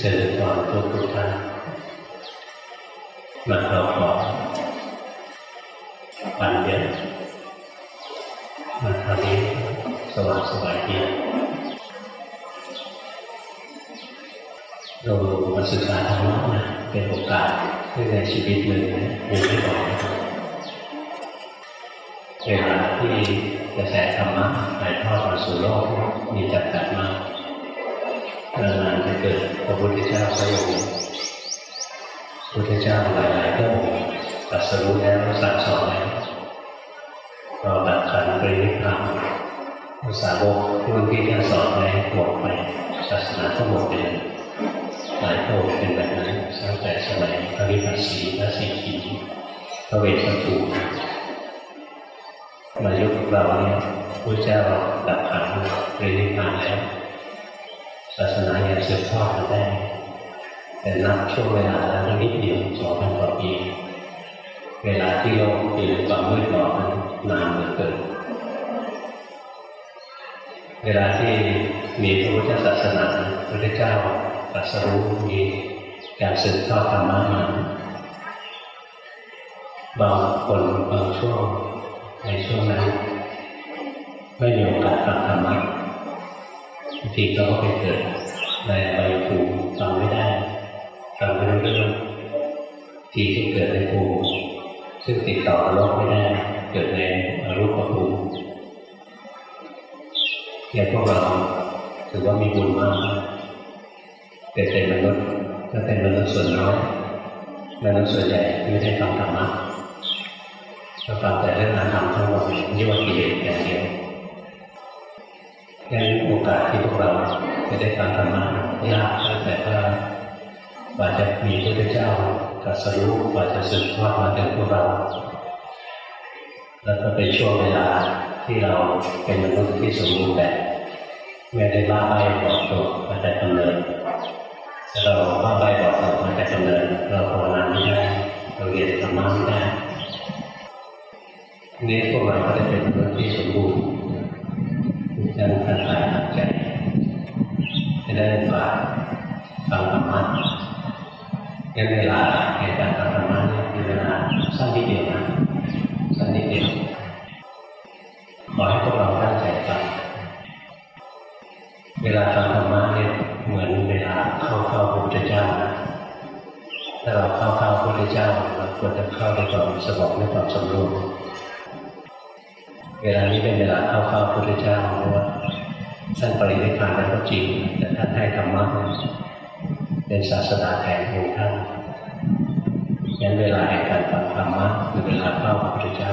เจริญพรทุกทุกท่านมาเราขอปันเดียนมาทำนี้สว่างสบายดีเรามาศึกษาธรรมะนะเป็นโอกาสที่ในชีวิตหนึ่งมีไม่บ่อยเวลาที่กระแสธรรมะถ่ายทอดมาสู่โลกมีจำกัดมาก นานๆจะเกิดพระพุทธเจ้าพระองค์พุทธเจ้าหลายๆพระองค์ตรัสรู้แล้วสั่งสอนแล้วเราดับขันธ์ปรินิพพานภาษาวกรุ่นที่ท่านสอนไว้หมดไปศาสนาก็หมดไปเลยหลายพระองค์เป็นแบบนั้นตั้งแต่สมัยพระวิปัสสีพระสิกีพระเวสสันตุมายุคเราเนี่ยพระเจ้าดับขันธ์ปรินิพพานแล้ว ศาสนายังสืบทอดมาได้ แต่นับช่วงเวลาแล้วนิดเดียวสองพันกว่าปี เวลาที่โลกอยู่ในความมืดบอดนั้นานเหลือเกินเวลาที่มีพระพุทธศาสนาพระพุทธเจ้าตรัสรู้มีการสืบทอดธรรมะมาบางคนบางช่วงในช่วงนั้นไม่มีโอกาสฟังธรรมะบางทีเขาก็ไปเกิด ในใบภูมิฟังไม่ได้ฟังไม่รู้เรื่องทีก็เกิดในภูมิซึ่งติดต่อโลกไม่ได้ เกิดในอรูปภูมิอย่พวกเราถือว่ามีบุญมากเกิดเป็นมนุษย์ก็เป็นมนุษย์ส่วนน้อยมนุษย์ส่วนใหญ่ไม่ได้ฟังธรรมะก็ฟังแต่เรื่องงานทำทั้งหมดนี่ว่ากิเลสอย่างเดียว ดังนั้นโอกาสที่พวกเราจะได้ฟังธรรมะยากแต่ว่าว่าจะมีพระพุทธเจ้าตรัสรู้ว่าจะสืบทอดมาถึงพวกเรา แล้วก็เป็นช่วงเวลาที่เราเป็นมนุษย์ที่สมบูรณ์แบบไม่ได้บ้าใบบอกตัวมาแต่กำเนิดถ้าเราบ้าใบบอกตัวมาแต่กำเนิดเราภาวนาไม่ได้เราเรียนธรรมะไม่ได้นี่พวกเราก็ได้เป็นมนุษย์ที่สมบูรณ์ ยังทันทานใจจะได้ฝากฟังธรรมะในเวลาในการฟังธรรมะเนี่ยมีเวลาสั้นนิดเดียวนะสั้นนิดเดียวขอให้พวกเราตั้งใจฟังเวลาฟังธรรมะเนี่ยเหมือนเวลาเข้าเข้าพระพุทธเจ้านะถ้าเราเข้าเข้าพระพุทธเจ้าเราควรจะเข้าด้วยความสงบด้วยความสมดุล เวลานี้เป็นเวลาเข้าเข้าพระพุทธเจ้าเพราะว่าท่านปรินิพพานแล้วก็จริง แต่ท่านให้ธรรมะเป็นศาสนาแทนองค์ท่านงั้นเวลาแห่งการฟังธรรมะคือเวลาเข้าพระพุทธเจ้า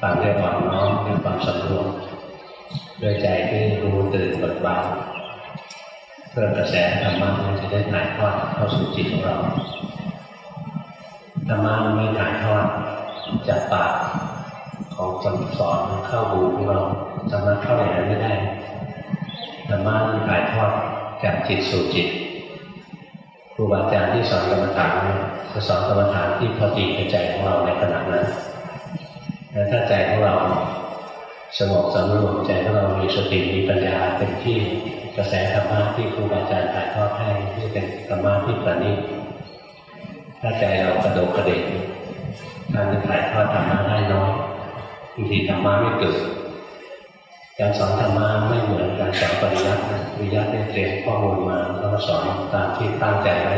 ฟังด้วยความน้อมด้วยความสำรวมด้วยใจที่รู้ตื่นเบิกบานเพื่อกระแสธรรมะมันจะได้ถ่ายทอดเข้าสู่จิตของเราธรรมะไม่ถ่ายทอดจากปาก ของคนสอนเข้าหูของเราธรรมะเข้าอย่างนั้นไม่ได้ธรรมะมันถ่ายทอดจากจิตสู่จิตครูบาอาจารย์ที่สอนกรรมฐานจะสอนกรรมฐานที่พอดีกับใจของเราในขณะนั้นแล้วถ้าใจของเราสงบสำรวมใจของเรามีสติมีปัญญาเป็นที่กระแสธรรมะที่ครูบาอาจารย์ถ่ายทอดให้ที่เป็นธรรมะที่ประณีตถ้าใจเรากระโดดกระเด็นการจะถ่ายทอดธรรมะได้น้อย บางทีธรรมะไม่เกิด การสอนธรรมะไม่เหมือนการสอนปริยัติปริยัติเตรียมข้อมูลมาแล้วก็สอนตามที่ตั้งใจไว้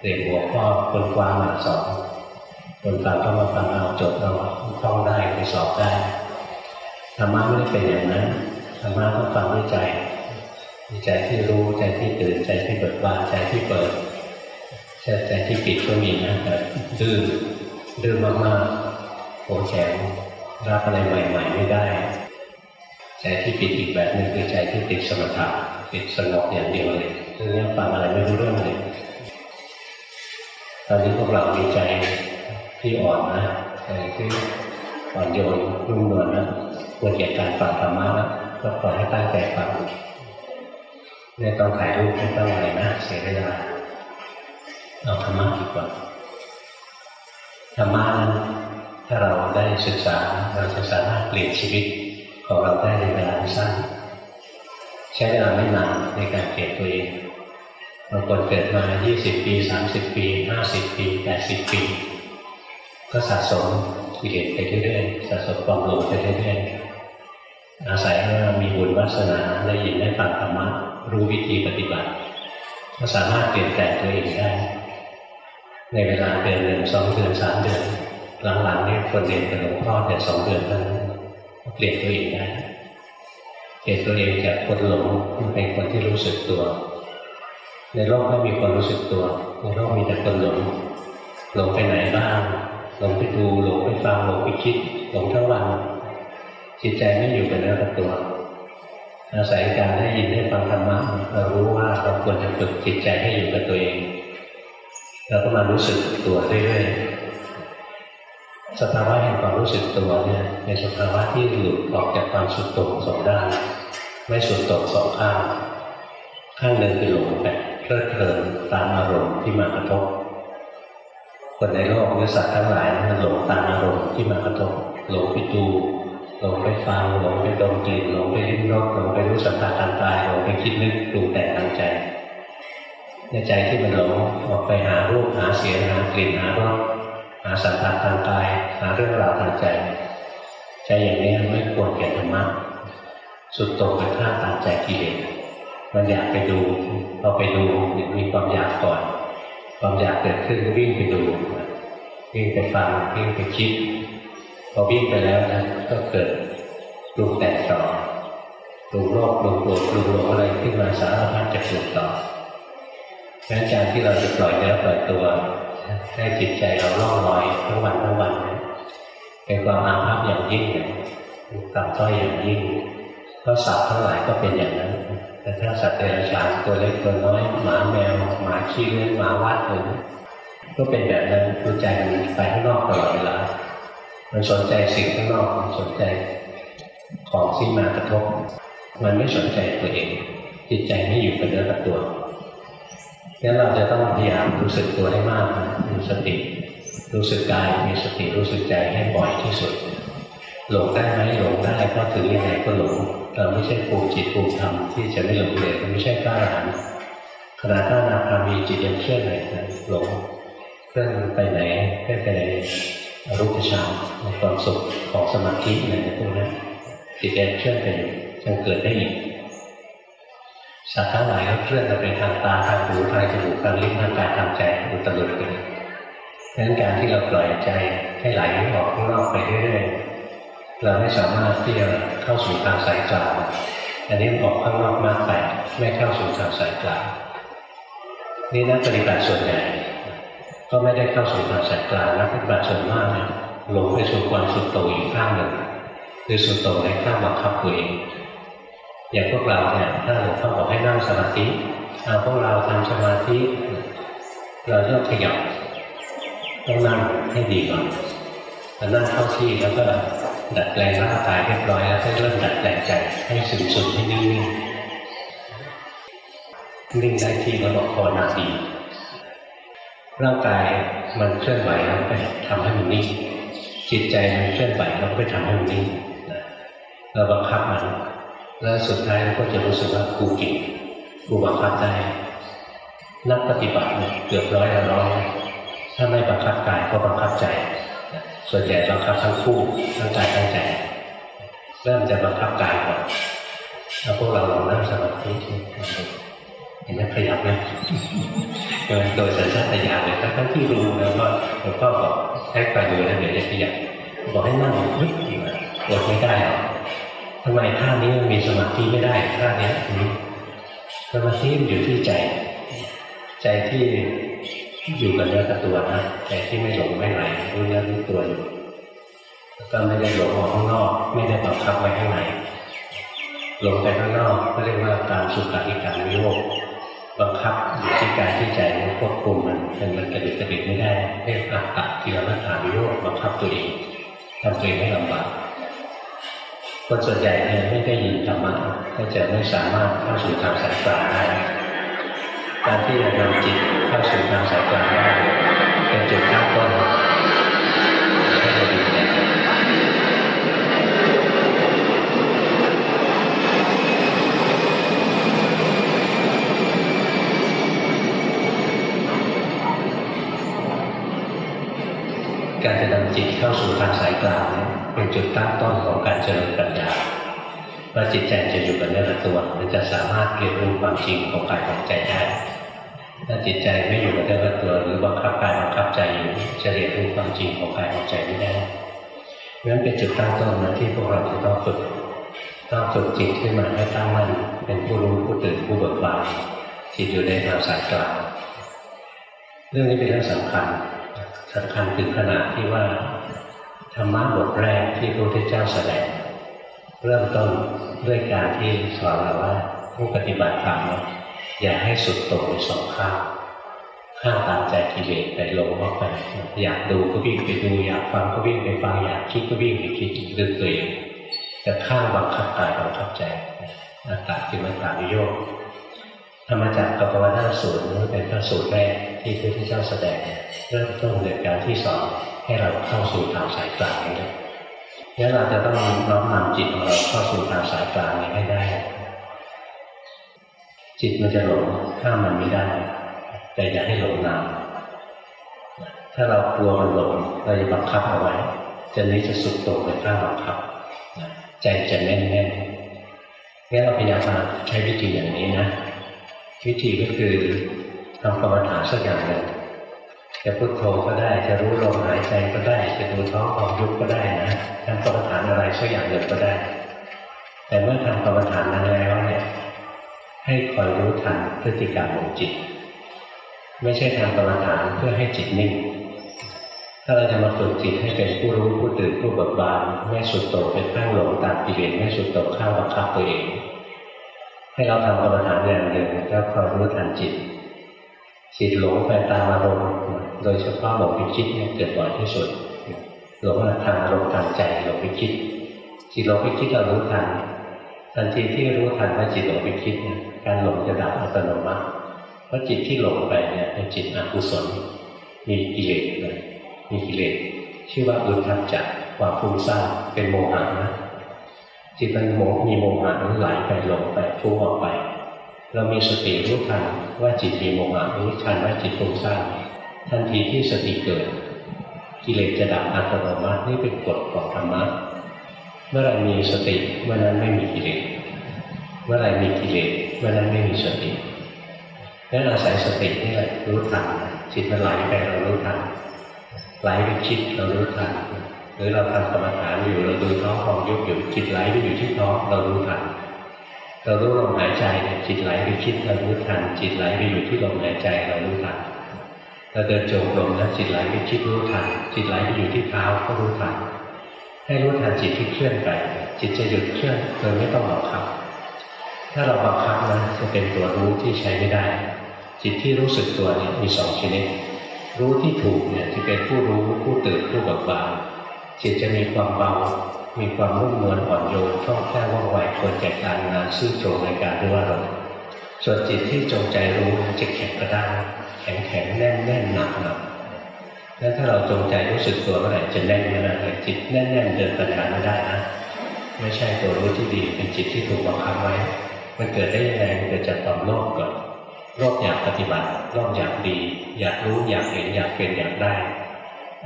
เตรียมหัวข้อคนกว้างมาสอนคนฟังก็มาฟังเอาจดเอาท่องได้ไปสอบได้ธรรมะไม่ได้เป็นอย่างนั้นธรรมะต้องฟังด้วยใจใจที่รู้ใจที่ตื่นใจที่เบิกบานใจที่เปิดใจที่ปิดก็มีนะแต่ดื้อดื้อมากๆโผแข็ง รับอะไรใหม่ ๆ ไม่ได้ใจที่ปิดอีกแบบหนึ่งคือใจที่ติดสมถะติดสงบอย่างเดียวเลยซึ่งนี้ฟังอะไรไม่รู้เรื่องเลยตอนนี้พวกเรามีใจที่อ่อนนะใจที่อ่อนโยนรุ่มนวลนะควรแก่การฟังธรรมะนะก็ขอให้ตั้งใจฟังไม่ต้องถ่ายรูปไม่ต้องอะไรนะเสียเวลาเอาธรรมะดีกว่าธรรมะนั้น ถ้าเราได้ศึกษาเราจะสามารถเปลี่ยนชีวิตของเราได้ในเวลาสั้น ใช้เวลาไม่นานในการเปลี่ยนตัวเองบางคนเกิดมา 20 ปี 30 ปี 50 ปี 80 ปี ก็สะสมกิเลสไปเรื่อยๆ สะสมความหลงไปเรื่อยๆ อาศัยว่ามีบุญวาสนาได้ยินได้ฟังธรรมะรู้วิธีปฏิบัติ ก็สามารถเปลี่ยนแปลงตัวเองได้ ในเวลาเดือนหนึ่งสองเดือนสามเดือน หลังๆนี่คนเรียนกับหลวงพ่อแต่สองเดือนเท่านั้นเปลี่ยนตัวเองได้เปลี่ยนตัวเองจากคนหลงเป็นคนที่รู้สึกตัว ในโลกไม่มีคนรู้สึกตัว ในโลกมีแต่คนหลงหลงไปไหนบ้างหลงไปดูหลงไปฟังหลงไปคิดหลงทั้งวันจิตใจไม่อยู่กับเนื้อกับตัว อาศัยการได้ยินได้ฟังธรรมะเรารู้ว่าเราควรจะฝึกจิตใจให้อยู่กับตัวเองเราก็มารู้สึกตัวเรื่อยๆ สภาวะแห่งความรู้สึกตัวเนี่ยเป็นสภาวะที่หลุดออกจากความสุดโต่งสองด้านไม่สุดโต่งสองข้างข้างหนึ่งคือหลงไปเพลิดเพลินตามอารมณ์ที่มากระทบคนในโลกหรือสัตว์ทั้งหลายมันหลงตามอารมณ์ที่มากระทบหลงไปดูหลงไปฟังหลงไปดมกลิ่นหลงไปลิ้มรสหลงไปรู้สัมผัสทางกายหลงไปคิดนึกปรุงแต่งทางใจในใจที่มันหลงออกไปหารูปหาเสียงหากลิ่นหารสาสัมผัสทางกายหาเรื่องราวทางใจ ใจอย่างนี้ไม่ควรแก่ธรรมะสุดโต่งไปข้างตามใจกิเลสมันอยากไปดูพอไปดูมีความอยากก่อน ความอยากเกิดขึ้นวิ่งไปดูวิ่งไปฟังวิ่งไปคิดพอวิ่งไปแล้วนะก็เกิดปรุงแต่งต่อปรุงโลกปรุงโกรธปรุงหลงอะไรขึ้นมาสารพัดจะปรุงต่อดังนั้นการที่เราจะปล่อยเนื้อปล่อยตัว ให้จิตใจเราล่องลอยทั้งวันทั้งวันเป็นความอาภัพอย่างยิ่งต่ำต้อยอย่างยิ่งเพราะสัตว์ทั้งหลายก็เป็นอย่างนั้น แต่ถ้าสัตว์เดรัจฉานตัวเล็กตัวน้อยหมาแมวหมาขี้เลื้อยหมาวัดเลยก็เป็นแบบนั้นคือใจมันไปข้างนอกตลอดเวลา มันสนใจสิ่งข้างนอกมันสนใจของที่มากระทบ มันไม่สนใจตัวเอง จิตใจไม่อยู่กับเนื้อกับตัว งั้นเราจะต้องพยายามรู้สึกตัวให้มากมีสติ รู้สึกกายมีสติรู้สึกใจให้บ่อยที่สุด หลงได้ไหมหลงได้เพราะถึงยังไงก็หลงเราไม่ใช่ภูมิจิตภูมิธรรมที่จะไม่หลงเลยไม่ใช่กล้าหาญขณะถ้านาคามีจิตยังเคลื่อนไหวหลงเคลื่อนไปไหนเคลื่อนไปในรูปฌานในความสุขของสมาธิอะไรพวกนั้นจิตยังเคลื่อนไปยังเกิดได้อีก สัตว์ทั้งหลายก็เคลื่อนไปทางตาทางหูทางจมูกทางลิ้นทางกายทางใจอุตลุดไปดังนั้นการที่เราปล่อยใจให้ไหลออกข้างนอกไปเรื่อยๆเราไม่สามารถที่จะเข้าสู่ทางสายกลางอันนี้ออกข้างนอกมากไปไม่เข้าสู่ทางสายกลางนี่นักปฏิบัติส่วนใหญ่ก็ไม่ได้เข้าสู่ทางสายกลางนักปฏิบัติส่วนมากเนี่ยหลงไปสู่ความสุดโต่งอีกข้างหนึ่งคือสุดโต่งในข้างบังคับตัวเอง อย่างพวกเราเนี่ยถ้าหลวงพ่อบอกให้นั่งสมาธิเอาพวกเราทำสมาธิ เราต้องขยับต้องนั่งให้ดีก่อนพอนั่งเข้าที่แล้วก็ดัดแปลงร่างกายเรียบร้อยแล้วก็เริ่มดัดแปลงใจให้สึมสุดให้นิ่งๆนิ่งได้ที่แล้วบอกพอนาทีร่างกายมันเคลื่อนไหวแล้วไปทำให้มันนิ่งจิตใจมันเคลื่อนไหวแล้วไปทำให้มันนิ่งเราบังคับมัน แล้วสุดท้ายเราก็จะรู้สึกว่ากูเก่งกูบังคับได้นักปฏิบัติเนี่ยเกือบร้อยละร้อยถ้าไม่บังคับกายก็บังคับใจ ส่วนใหญ่บังคับทั้งคู่ทั้งกายทั้งใจเริ่มจะบังคับกายก่อนแล้วพวกเราลองนั่งสมาธิเห็นไหมขยับไหมโดยสัญชาตญาณเลยทั้งที่รู้แล้วว่าหลวงพ่อบอกให้ไปดูแล้วเดี๋ยวจะขยับบอกให้นั่งเฮ้ยอดไม่ได้หรอ ทำไมท่านี้มันมีสมาธิไม่ได้ท่านี้สมาธิมันอยู่ที่ใจ ใจที่อยู่กับเนื้อกับตัวนะใจที่ไม่หลงไม่ไหลรู้เนื้อรู้ตัวอยู่ก็ไม่ได้หลงออกข้างนอก ไม่ได้บังคับไว้ข้างในหลงไปข้างนอกก็เรียกว่าการสุขาริการวิโยกบังคับอยู่ที่กายที่ใจควบคุมมันเป็นมันกระดิกกระดิกไม่ได้เรียกอัตตะกิลมัฏฐานวิโยกบังคับตัวเองทำตัวเองให้ลำบาก คนส่วนใหญ่เนี่ยไม่ได้ยินธรรมะก็จะไม่สามารถเข้าสู่ทางสายกลางได้การที่จะนำจิตเข้าสู่ทางสายกลางได้เป็นจุดตั้งต้นิตเข้าสู่ทางสายกลางเป็นจุดตั้งต้นของการเจริญปัญญาว่าจิตใจจะอยู่กับเนื้อกับตัวมันจะสามารถเรียนรู้ความจริงของกายของใจได้ถ้าจิตใจไม่อยู่กับเนื้อกับตัว หรือบังคับกายบังคับใจอยู่จะเรียนรู้ความจริงของกายของใจไม่ได้เพราะฉะนั้นเป็นจุดตั้งต้นนะที่พวกเราจะต้องฝึกต้องฝึกจิตขึ้นมาให้ตั้งมั่นเป็นผู้รู้ผู้ตื่นผู้เบิกบานจิตอยู่ในทางสายกลางเรื่องนี้เป็นเรื่องสำคัญ สำคัญถึงขนาดที่ว่าธรรมะบทแรกที่พระพุทธเจ้าแสดง เริ่มต้นด้วยการที่สอนเราว่าผู้ปฏิบัติธรรมอย่าให้สุดโต่งไปสองข้างข้างตามใจกิเลสไปหลงออกไปอยากดูก็วิ่งไปดูอยากฟังก็วิ่งไปฟังอยากคิดก็วิ่งไปคิดลืมตัวเองจะข้างบังคับกายบังคับใจอัตตาจิมันตาวิโยคธรรมจักรกับปวัตนสูตรนี่เป็นพระสูตรแรกที่พระพุทธเจ้าแสดง เริ่มต้นเดยการที่สอนให้เราเข้าสู่ทางสายกลางนี้งั้นเราจะต้องน้อมนำจิตของเราเข้าสู่ทางสายกลางนี้ให้ได้ จิตมันจะหลงห้ามมันไม่ได้ แต่อย่าให้หลงนานถ้าเรากลัวมันหลงเราจะบังคับเอาไว้จะนี้จะสุดโต่งไปข้างบังคับใจจะแน่นแน่นงั้นเราพยายามมาใช้วิธีอย่างนี้นะ วิธีก็คือทำกรรมฐานสักอย่างหนึ่ง จะพุทโธก็ได้ จะรู้ลมหายใจก็ได้ จะดูท้องของยุบก็ได้นะทำกรรมฐานอะไรสักอย่างหนึ่งก็ได้ แต่เมื่อทำกรรมฐานนั้นแล้วเนี่ยให้คอยรู้ทันพฤติกรรมของจิต ไม่ใช่ทำกรรมฐานเพื่อให้จิตนิ่ง ถ้าเราจะมาฝึกจิตให้เป็นผู้รู้ผู้ตื่นผู้เบิกบานไม่สุดโต่งเป็นข้างหลงตามกิเลสไม่สุดโต่งข้างบังคับตัวเอง ให้เราทำกรรมฐานอย่างหนึ่งแล้วคอยรู้ทันจิต จิตหลงไปตามอารมณ์โดยเฉพาะหลงไปคิดเนี่ยเกิดบ่อยที่สุดหลงทางอารมณ์ทางใจหลงไปคิด จิตหลงไปคิดเรารู้ทันทันทีที่รู้ทันว่าจิตหลงไปคิดเนี่ยการหลงจะดับอัตโนมัติเพราะจิตที่หลงไปเนี่ยเป็นจิตอกุศลมีกิเลสเลยมีกิเลสชื่อว่าอุทธัจจะความฟุ้งซ่านเป็นโมหะนะจิตมันโมมีโมหะนั้นไหลไปหลงไปฟุ้งออกไป เรามีสติรู้ทันว่าจิตมีโมหะรู้ทันว่าจิตฟุ้งซ่านทันทีที่สติเกิด กิเลสจะดับอัตโนมัตินี่เป็นกฎของธรรมะเมื่อไรมีสติเมื่อนั้นไม่มีกิเลสเมื่อไรมีกิเลสเมื่อนั้นไม่มีสตินั้นอาศัยสตินี่แหละรู้ทันจิตมันไหลไปเรารู้ทันไหลไปคิดเรารู้ทันหรือเราทำกรรมฐานอยู่เราดูท้องของยุบอยู่จิตไหลไปอยู่ที่ท้องเรารู้ทัน เรารู้ลมหายใจจิตไหลไปคิดเรารู้ทันจิตไหลไปอยู่ที่ลมหายใจเรารู้ทันเราเดินจงกรมแล้วจิตไหลไปคิดรู้ทันจิตไหลไปอยู่ที่เท้าก็รู้ทันให้รู้ทันจิตที่เคลื่อนไป จิตจะหยุดเคลื่อนโดยไม่ต้องบังคับ ถ้าเราบังคับนะจะเป็นตัวรู้ที่ใช้ไม่ได้ จิตที่รู้สึกตัวเนี่ยมีสองชนิด รู้ที่ถูกเนี่ยจะเป็นผู้รู้ผู้ตื่นผู้เบิกบานจิตจะมีความเบา มีความรุ่มนวลอ่อนโยนคล่องแคล่วว่องไวควรแก่การงานซื่อตรงในการรู้อารมณ์ส่วนจิตที่จงใจรู้จะแข็งกระด้างแข็งแข็งแน่นแน่นหนักหนักแล้วถ้าเราจงใจรู้สึกตัวเมื่อไหร่จะแน่นเมื่อนั้นเลยจิตแน่นแน่นเดินปัญญาไม่ได้นะไม่ใช่ตัวรู้ที่ดีเป็นจิตที่ถูกบังคับไว้ มันเกิดได้ยังไงมันเกิดจากความโลภก่อนโลภอยากปฏิบัติโลภอยากดี อยากรู้อยากเห็นอยากเป็นอยากได้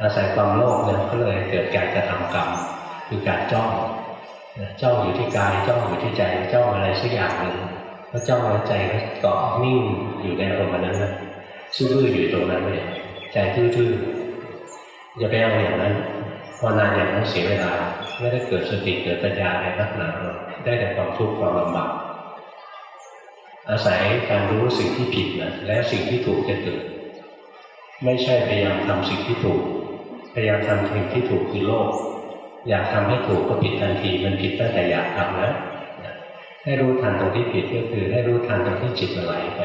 อาศัยความโลภเนี่ยก็เลยเกิดการกระทำกรรม คือการจ้องจ้องอยู่ที่กายจ้องอยู่ที่ใจจ้องอะไรสักอย่างหนึ่งแล้วจ้องแล้วใจก็เกาะนิ่งอยู่ในอารมณ์นั้นนะซื่ออยู่ตรงนั้นเลยใจทื่อๆอย่าไปเอาอย่างนั้นพอนานอย่างนั้นเสียเวลาไม่ได้เกิดสติเกิดปัญญาอะไรนักหนาได้แต่ความทุกข์ความลำบากอาศัยการรู้สิ่งที่ผิดนะและสิ่งที่ถูกจะเกิด ไม่ใช่พยายามทำสิ่งที่ถูก พยายามทำสิ่งที่ถูกคือโลก อยากทำให้ถูกก็ผิดทันทีมันผิดตั้งแต่อยากทำแล้วให้รู้ทันตรงที่ผิดก็คือ ให้รู้ทันตรงที่จิตมันไหลไป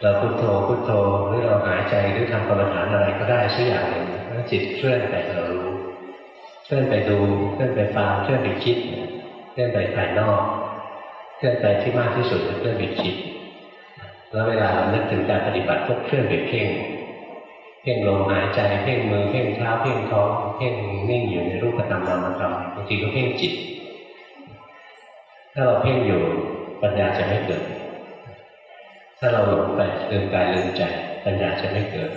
เราพุโทโธพุโทโธหรือเราหายใจหรือทำกรรมฐานอะไรก็ได้สักอย่างหนึ่งแล้วจิตเคลื่อนไปเรารู้เคลื่อนไปดูเคลื่อนไปฟังเคลื่อนไปคิดเคลื่อนไปภายนอกเคลื่อนไปที่มากที่สุดเคลื่อนไปคิดแล้วเวลาเรานึกถึงการปฏิบัติก็เคลื่อนไปเพ่ง เพ่งลมหายใจเพ่งมือเพ่งเท้าเพ่งท้องเพ่งนิ่งอยู่ในรูปธรรมนามธรรมบางทีก็เพ่งจิต ถ้าเราเพ่งอยู่ปัญญาจะไม่เกิด ถ้าเราหลงไปลืมกายลืมใจปัญญาจะไม่เกิด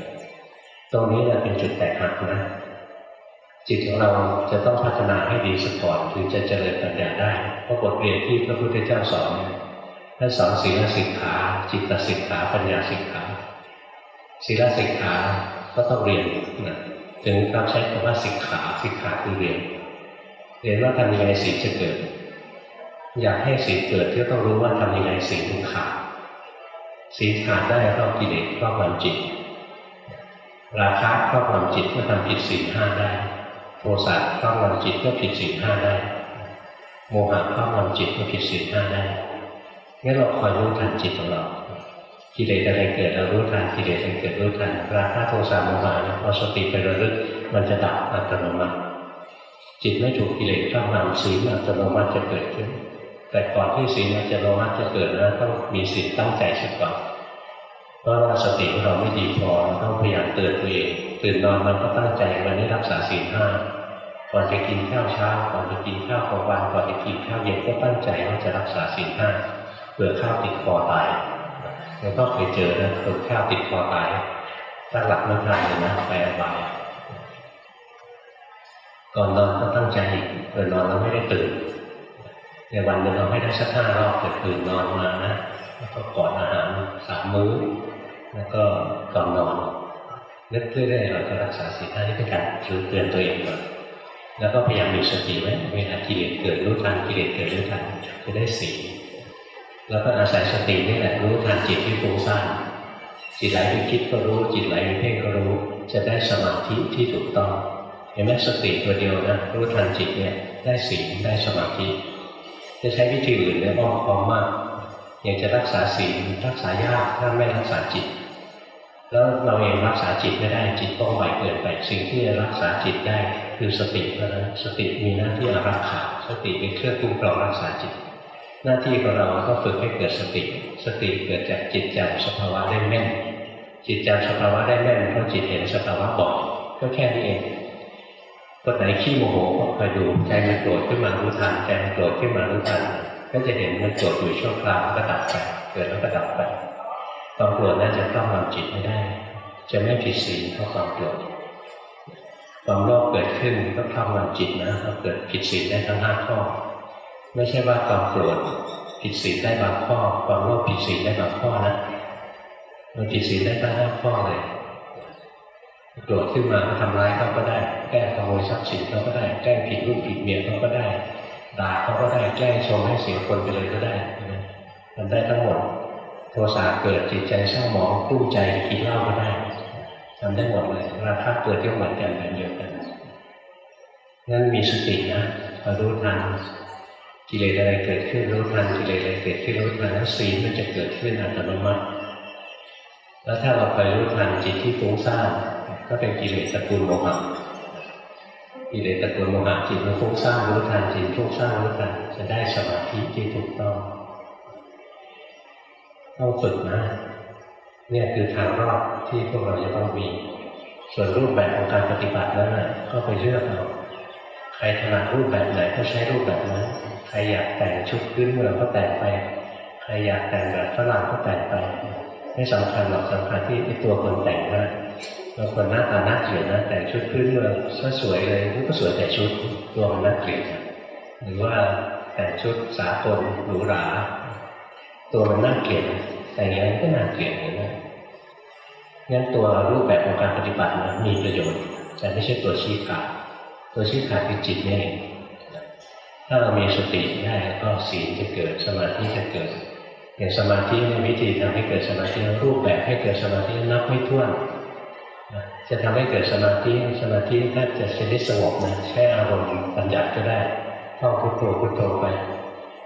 ตรงนี้แหละเป็นจุดแตกหักนะจิตของเราจะต้องพัฒนาให้ดีสก่อนถึงจะเจริญปัญญาได้เพราะบทเรียนที่พระพุทธเจ้าสอนท่านสอนศีลสิกขา จิตสิกขา ปัญญาสิกขาศีลสิกขา ก็ต้องเรียนนะถึงกาใช้คำว่าสิกขาสิกขาคือเรียน เรียนว่าทำยังไงศีจะเกิด อยากให้ศีเกิดก็ต้องรู้ว่าทำยังไงศีถึงขาดศีขาดได้เพราะกิเลสครอบงำจิต ราคะครอบงำจิตก็ทำผิดศีลห้าได้ทสะครอบงำจิตก็ผิดศีลห้าได้ โมหะครอบงำจิตก็ผิดศีลห้าได้งั้นเราคอยรู้ทันจิตของเรา กิเลสอะไรเกิดเรารู้ทันกิเลสอะไรเกิดรู้ทันราคะโทสะโมหะเนะพอสติไประลึกมันจะดับอัตโนมัติจิตไม่ถูกกิเลสครอบงำศีลอัตโนมัติจะเกิดขึ้น แต่ก่อนที่ศีลอัตโนมัติจะเกิดนะต้องมีศีลตั้งใจสิก่อนเพราะว่าสติของเราไม่ดีพอต้องพยายามเตือนตัวเองตื่นนอนมันก็ตั้งใจวันนี้รักษาศีลห้าก่อนจะกินข้าวเช้าก่อนจะกินข้าวกลางวันก่อนจะกินข้าวเย็นก็ตั้งใจว่าจะรักษาศีลห้าเผื่อข้าวติดคอตาย แล้วก็เคยเจอนะคนข้าวติดคอตายตั้งหลักไม่ทันเลยนะไปอบายก่อนนอนก็ตั้งใจอีกเออนอนเราไม่ได้ตื่นในวันหนึ่งเราไม่ได้สักห้ารอบแต่ตื่นนอนมานะแล้วก็ก่อนอาหารสามมื้อ แล้วก็ก่อนนอนนึกเรื่อยๆเราจะรักษาศีลห้านี่เป็นการเตือนตัวเองก่อนแล้วก็พยายามมีสติไว้เวลากิเลสเกิดรู้ทันกิเลสเกิดรู้ทันจะได้สี แล้วก็อาศัยสตินี่แหละรู้ทันจิตที่ฟุ้งซ่านจิตไหลไปคิดก็รู้จิตไหลไปเพ่งก็รู้ จะได้สมาธิที่ถูกต้องเห็นไหมสติตัวเดียวนะรู้ทันจิตเนี่ยได้สีได้สมาธิ จะใช้วิธีอื่นเนี่ยอ้อมค้อมมากอยากจะรักษาศีลรักษายากถ้าไม่รักษาจิต แล้วเราเองรักษาจิตไม่ได้จิตต้องไหวเกินไปสิ่งที่จะรักษาจิตได้คือสติเพราะนั้นสติมีหน้าที่อารักขาสติเป็นเครื่องคุ้มครองรักษาจิต หน้าที่ของเราก็ฝึกให้เกิดสติ สติเกิดจากจิตจำสภาวะได้แม่น จิตจำสภาวะได้แม่นเพราะจิตเห็นสภาวะบ่อยก็แค่นี้เองคนไหนขี้โมโหก็คอยดูใจมันโกรธขึ้นมารู้ทันใจมันโกรธขึ้นมารู้ทันก็จะเห็นมันโกรธอยู่ชั่วคราวก็ดับไปเกิดแล้วก็ดับไปความโกรธน่าจะต้องทำจิตไม่ได้ จะไม่ผิดศีลเพราะความโกรธความโลภเกิดขึ้นก็ทำมันจิตนะเราเกิดผิดศีลได้ทั้งห้าข้อ ไม่ใช่ว่าความโกรธผิดศีลได้บางข้อ ความโลภผิดศีลได้บางข้อนะมันผิดศีลได้ทั้งห้าข้อเลยโกรธขึ้นมาทำร้ายเขาก็ได้ แก้ขโมยทรัพย์สินเขาก็ได้ แก้ผิดลูกผิดเมียเขาก็ได้ ด่าเขาก็ได้ แก้ชมให้เสียคนไปเลยก็ได้ มันได้ทั้งหมด โทสะเกิดจิตใจเศร้าหมองกุ้ใจกินเหล้าก็ได้ทำได้หมดเลยราคาเกิดที่เหมือนกันแบบเดียวกันนั่นมีสตินะพอรู้ทัน กิเลสอะไรเกิดขึ้นรู้ทันกิเลสอะไรเกิดขึ้นรู้ทันแล้วศีลมันจะเกิดขึ้นอัตโนมัติ แล้วถ้าเราไปรู้ทันจิตที่ฟุ้งซ่านก็เป็นกิเลสตะกูลโมหะกิเลสตะกูลโมหะจิตมันฟุ้งซ่านรู้ทันจิตฟุ้งซ่านรู้ทันจะได้สมาธิที่ถูกต้องต้องฝึกนะเนี่ยคือทางรอบที่พวกเราจะต้องมี ส่วนรูปแบบของการปฏิบัตินั้นนะก็ไปเลือกเอาใครถนัดรูปแบบไหนก็ใช้รูปแบบนั้น ใครอยากแต่งชุดพื้นเมืองก็แต่งไป ใครอยากแต่งแบบฝรั่งก็แต่งไป ไม่สำคัญหรอกสำคัญที่ตัวคนแต่งนะบางคนหน้าตาน่าเกลียดนะแต่งชุดพื้นเมืองสวยเลยมันก็สวยแต่ชุดตัวมันน่าเกลียดหรือว่าแต่งชุดสากลหรูหราตัวมันน่าเกลียดแต่อย่างนี้ก็น่าเกลียดอย่นั้นงั้นตัวรูปแบบของการปฏิบัตินะมีประโยชน์ แต่ไม่ใช่ตัวชี้ขาดตัวชี้ขาดคือจิตนี่เอง ถ้าเรามีสติได้ก็ศีลจะเกิดสมาธิจะเกิดอย่างสมาธิวิธีทำให้เกิดสมาธิรูปแบบให้เกิดสมาธินับไม่ถ้วนจะทำให้เกิดสมาธิสมาธิถ้าจะชนิดสงบนะใช้อารมณ์ปัญญาก็ได้ท่องพุทโธพุทโธไป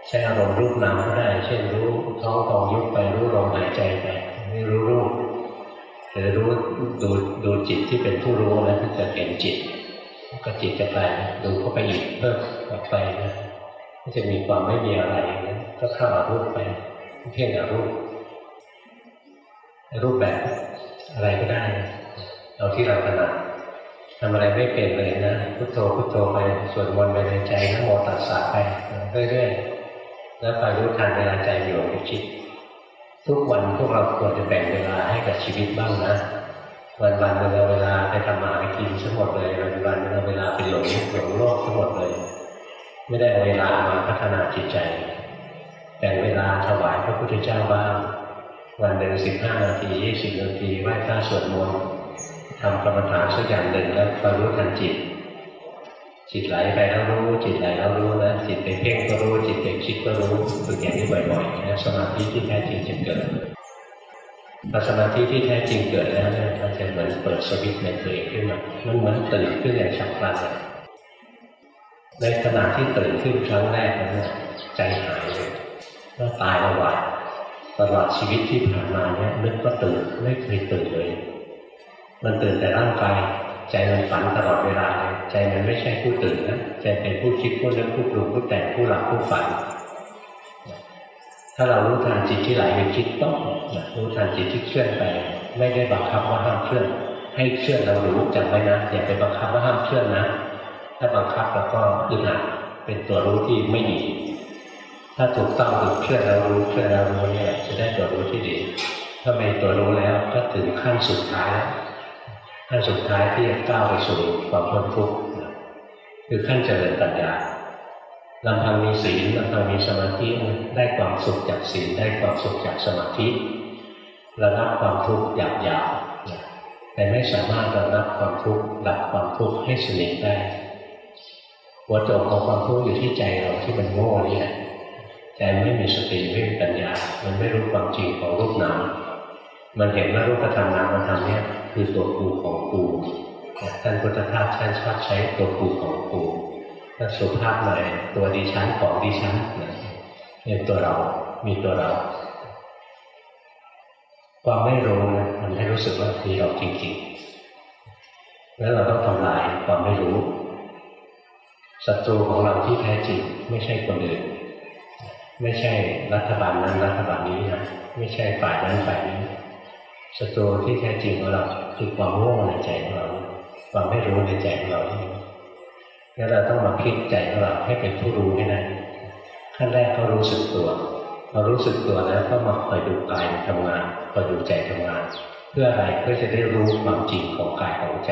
ใช้อารมณ์รูปนามก็ได้ เช่นรู้ท้องทองยุบไปรู้ลมหายใจไปไม่รู้รูปหรือรู้ดูดูจิตที่เป็นผู้รู้นะที่จะเห็นจิต ก็จิตจะไปดูเข้าไปอีกเพิ่มออกไปนะก็จะมีความไม่มีอะไรนะก็เข้าอารูปไปเพ่งอารูป รูปแบบอะไรก็ได้เอาที่เราถนัดทำอะไรไม่เป็นเลยนะพุทโธพุทโธไปสวดมนต์ไปในใจนะโมตัสสะไปเรื่อยๆแล้วไปรู้ทันเวลาใจอยู่กับจิต ทุกวันพวกเราควรจะแบ่งเวลาให้กับชีวิตบ้างนะ วันวันๆเราเวลาไปทำมาหากินทั้งหมดเลยวันวันเราเวลาไปหลงหลงโลกทั้งหมดเลย ไม่ได้เอาเวลามาพัฒนาจิตใจแบ่งเวลาถวายพระพุทธเจ้าบ้างวันหนึ่งสิบห้านาทียี่สิบนาทีไหว้พระสวดมนต์ทำกรรมฐานสักอย่างหนึ่งแล้วคอยรู้ทันจิต จิตไหลไปแล้วรู้จิตไหลแล้วรู้นะจิตไปเพ่งก็รู้จิตไปคิดก็รู้ฝึกอย่างนี้บ่อยๆนะสมาธิที่แท้จริงจะเกิด พอสมาธิที่แท้จริงเกิดแล้วเนี่ยมันจะเหมือนเปิดสวิตช์ในตัวเองขึ้นมามันเหมือนตื่นขึ้นอย่างฉับพลันในขณะที่ตื่นขึ้นครั้งแรกนั้นใจหายเลยก็ตายระหว่าตลอดชีวิตที่ผ่านมาเนี่ยนึกว่าตื่นไม่เคยตื่นเลย มันตื่นแต่ร่างกายใจมันฝันตลอดเวลาเลยใจมันไม่ใช่ผู้ตื่นนะใจเป็นผู้คิดผู้นึกผู้ปรุงผู้แต่งผู้หลับผู้ฝัน ถ้าเรารู้ทันจิตที่ไหลไปคิดต้องนะรู้ทันจิตที่เคลื่อนไป ไม่ได้บังคับว่าห้ามเคลื่อน ให้เคลื่อนเรารู้จำไว้นะอย่าไปบังคับว่าห้ามเคลื่อนนะ ถ้าบังคับแล้วก็อึดอัดเป็นตัวรู้ที่ไม่ดี ถ้าถูกต้องคือเคลื่อนเรารู้เคลื่อนเรารู้เนี่ยจะได้ตัวรู้ที่ดี ถ้ามีตัวรู้แล้วก็ถึงขั้นสุดท้ายแล้วขั้นสุดท้ายที่จะก้าวไปสู่ความพ้นทุกข์คือขั้นเจริญปัญญา ลำพังมีศีลลำพังมีสมาธิได้ความสุขจากศีลได้ความสุขจากสมาธิระงับความทุกข์หยาบหยาบๆแต่ไม่สามารถระงับความทุกข์ดับความทุกข์ให้สนิทได้หัวโจกของความทุกข์อยู่ที่ใจเราที่มันโง่นี่แหละใจมันไม่มีสติไม่มีปัญญา มันไม่รู้ความจริงของรูปนามมันเห็นว่ารูปธรรมนามธรรมเนี่ยคือตัวกูของกูท่านพุทธทาสท่านชอบใช้ตัวกูของกู ถ้าสุภาพหน่อยตัวดิฉันของดิฉันนเนี่ยตัวเรามีตัวเรา ความไม่รู้นะมันให้รู้สึกว่ามีเราจริงๆ แล้วเราต้องทำลายความไม่รู้ศัตรูของเราที่แท้จริงไม่ใช่คนอื่น ไม่ใช่รัฐบาลนั้นรัฐบาลนี้นะไม่ใช่ฝ่ายนั้นฝ่ายนี้ศัตรูที่แท้จริงของเราคือความโง่ในใจของเรา ความไม่รู้ในใจของเรานี่งั้ นเราต้องมาพลิกใจของเราให้เป็นผู้รู้ให้ได้ขั้นแรกก็รู้สึกตัวเรารู้สึกตัวแล้วก็มาคอยดูกายทำงานคอยดูใจทำงาน เพื่ออะไรเพื่อจะได้รู้ความจริงของกายของใจ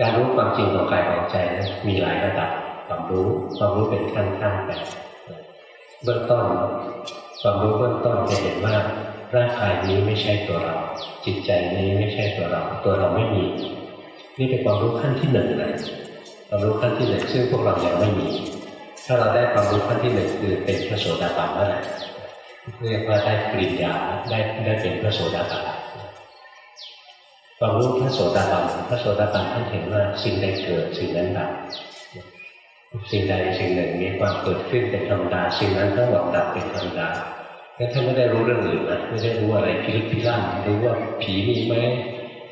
การรู้ความจริงของกายของใจนะมีหลายระดับความรู้ความรู้เป็นขั้นๆไปเบื้องต้นความรู้เบื้องต้นจะเห็นว่าร่างกายนี้ไม่ใช่ตัวเรา จิตใจนี้ไม่ใช่ตัวเรา ตัวเราไม่มี นี่เป็นความรู้ขั้นที่หนึ่งเลย ความรู้ขั้นที่หนึ่งซึ่งพวกเรายังไม่มี ถ้าเราได้ความรู้ขั้นที่หนึ่งคือเป็นพระโสดาบันแล้วแหละเรียกว่าได้ปริญญาได้ได้เป็นพระโสดาบันความรู้พระโสดาบันพระโสดาบันท่านเห็นว่าสิ่งใดเกิดสิ่งนั้นดับสิ่งใดสิ่งหนึ่งมีความเกิดขึ้นเป็นธรรมดาสิ่งนั้นทั้งหมดดับเป็นธรรมดาแล้วท่านไม่ได้รู้เรื่องอื่นนะไม่ได้รู้อะไรพิลึกพิลั่นรู้ว่าผีมีไหม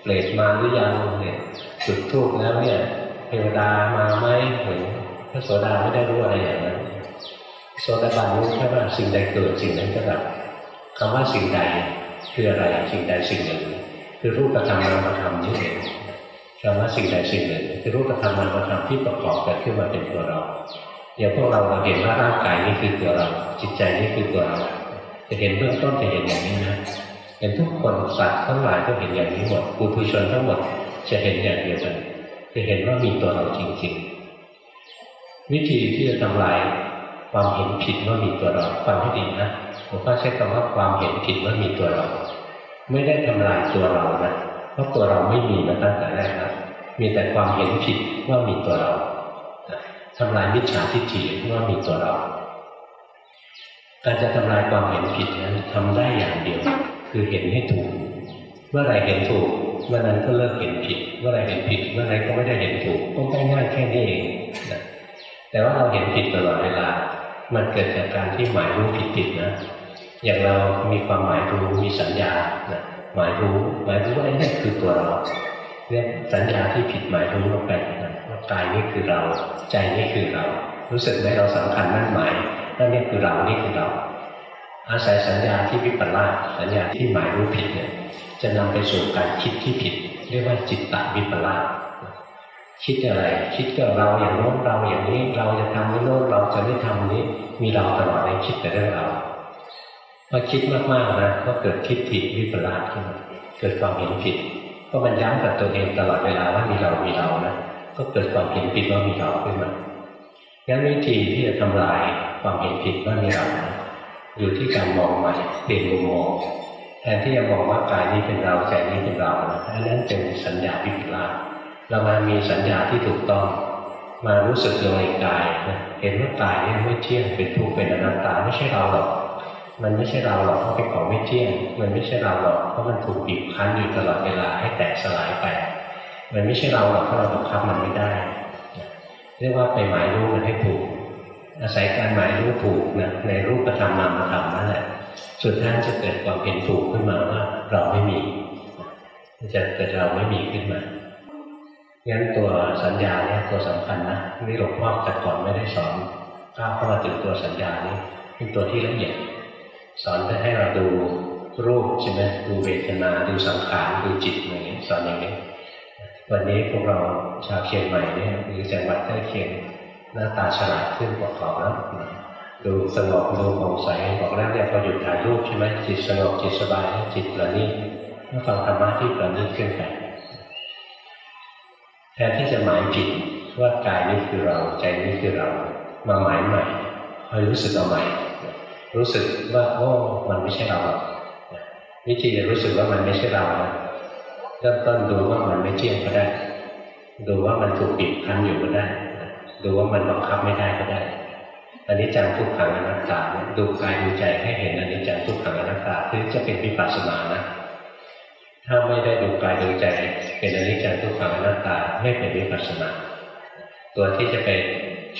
เปรตมาหรือยังเนี่ยจุดทูบแล้วเนี่ย เทวดามาไหมหรือพระโสดาไม่ได้รู้อะไรอย่างนั้นโสดาบันรู้แค่ว่าสิ่งใดเกิดสิ่งนั้นก็ดับคำว่าสิ่งใดคืออะไรสิ่งใดสิ่งหนึ่ง คือรูปธรรมนามธรรมนี่เองคำว่าสิ่งใดสิ่งหนึ่งคือรูปธรรมนามธรรมที่ประกอบกันขึ้นมาเป็นตัวเราอย่างพวกเราเราเห็นว่าร่างกายนี่คือตัวเรา จิตใจนี่คือตัวเรา จะเห็นเบื้องต้นจะเห็นอย่างนี้นะเห็นทุกคนสัตว์ทั้งหลายก็เห็นอย่างนี้หมดปุถุชนทั้งหมดจะเห็นอย่างเดียวกัน จะเห็นว่ามีตัวเราจริงๆ วิธีที่จะทำลายความเห็นผิดว่ามีตัวเราฟังให้ดีนะผมก็ใช้คำว่าความเห็นผิดว่ามีตัวเรา ไม่ได้ทำลายตัวเรานะเพราะตัวเราไม่มีมาตั้งแต่แรกนะมีแต่ความเห็นผิดว่ามีตัวเราทำลายมิจฉาทิฏฐิว่ามีตัวเรา การจะทำลายความเห็นผิดนั้นทำได้อย่างเดียว คือเห็นให้ถูก เมื่อไรเห็นถูก เมื่อนั้นก็เลิกเห็นผิด เมื่อไรเห็นผิด เมื่อไรก็ไม่ได้เห็นถูกก็ง่ายๆแค่นี้เองนะแต่ว่าเราเห็นผิดตลอดเวลา มันเกิดจากการที่หมายรู้ผิดๆนะ อย่างเรามีความหมายรู้มีสัญญานะหมายรู้หมายรู้ว่าไอ้นี่คือตัวเราเรียกสัญญาที่ผิดหมายรู้ลงไปนะว่ากายนี่คือเรา ใจนี่คือเรา รู้สึกไหมเราสำคัญมั่นหมายนั่นนี่คือเรานี่คือเรา อาศัยสัญญาที่วิปลาสสัญญาที่หมายรู้ผิดเนี่ย จะนำไปสู่การคิดที่ผิด เรียกว่าจิตตวิปลาสคิดอะไร คิดก็เราอย่างโน้นเราอย่างนี้ เราจะทำนี้โน้นเราจะไม่ทำนี้ มีเราตลอดในคิดแต่เรื่องเราพอคิดมากๆนะก็เกิดทิฏฐิดวิปลาสขึ้นเกิดความเห็นผิด ก็มันย้ำกับตัวเองตลอดเวลาว่ามีเรา มีเรานะก็เกิดความเห็นผิดว่ามีเราขึ้นมางั้นวิธีที่จะทำลายความเห็นผิดว่ามีเรา อยู่ที่การมองใหม่เปลี่ยนมุมมอง แทนที่จะมองว่ากายนี้เป็นเราใจนี้เป็นเราอันนั้นเป็นสัญญาผิดพลาดเรามามีสัญญาที่ถูกต้อง มารู้สึกลงในกายเห็นว่ากายนี้ไม่เที่ยงเป็นทุกข์เป็นอนัตตาไม่ใช่เราหรอกมันไม่ใช่เราหรอกเพราะเป็นของไม่เที่ยง มันไม่ใช่เราหรอกเพราะมันถูกบีบคั้นอยู่ตลอดเวลาให้แตกสลายไป มันไม่ใช่เราหรอกเพราะเราบังคับมันไม่ได้ เรียกว่าไปหมายรู้มันให้ถูก อาศัยการหมายรู้ถูกนะในรูปธรรมนามธรรมนั่นแหละ สุดท้ายจะเกิดความเห็นถูกขึ้นมาว่าเราไม่มีจะเกิดเราไม่มีขึ้นมางั้นตัวสัญญาเนี่ยตัวสำคัญนะนี่หลวงพ่อแต่ก่อนไม่ได้สอนก้าวเข้ามาถึงตัวสัญญานี้เป็นตัวที่ละเอียดสอนจะให้เราดูรูปใช่ไหมดูเวทนาดูสังขารดูจิตอย่างนี้สอนอย่างนี้วันนี้พวกเราชาวเชียงใหม่เนี่ยหรือจังหวัดใกล้เคียงหน้าตาฉลาดขึ้นกว่าเก่าแล้ว ดูสงบดูของใสบอกแล้วเนี่ยพอหยุดถ่ายรูปใช่ไหมจิตสงบจิตสบายจิตประณีตเมื่อฟังธรรมะที่ประณีตขึ้นไปแทนที่จะหมายผิดว่ากายนี้คือเราใจนี้คือเรา มาหมายใหม่คอยรู้สึกเอาใหม่รู้สึกว่าโอ้มันไม่ใช่เราวิธีจะรู้สึกว่ามันไม่ใช่เราเริ่มต้นดูว่ามันไม่เที่ยงก็ได้ ดูว่ามันถูกปิดคั้นอยู่ก็ได้ ดูว่ามันบังคับไม่ได้ก็ได้ อันนี้จังทุกขังอนัตตาดูกายดูใจให้เห็นอันนี้จังทุกขังอนัตตาถึงจะเป็นวิปัสสนานะถ้าไม่ได้ดูกายดูใจเป็นอนิจจังทุกขังอนัตตาไม่เป็นวิปัสสนา ตัวที่จะไป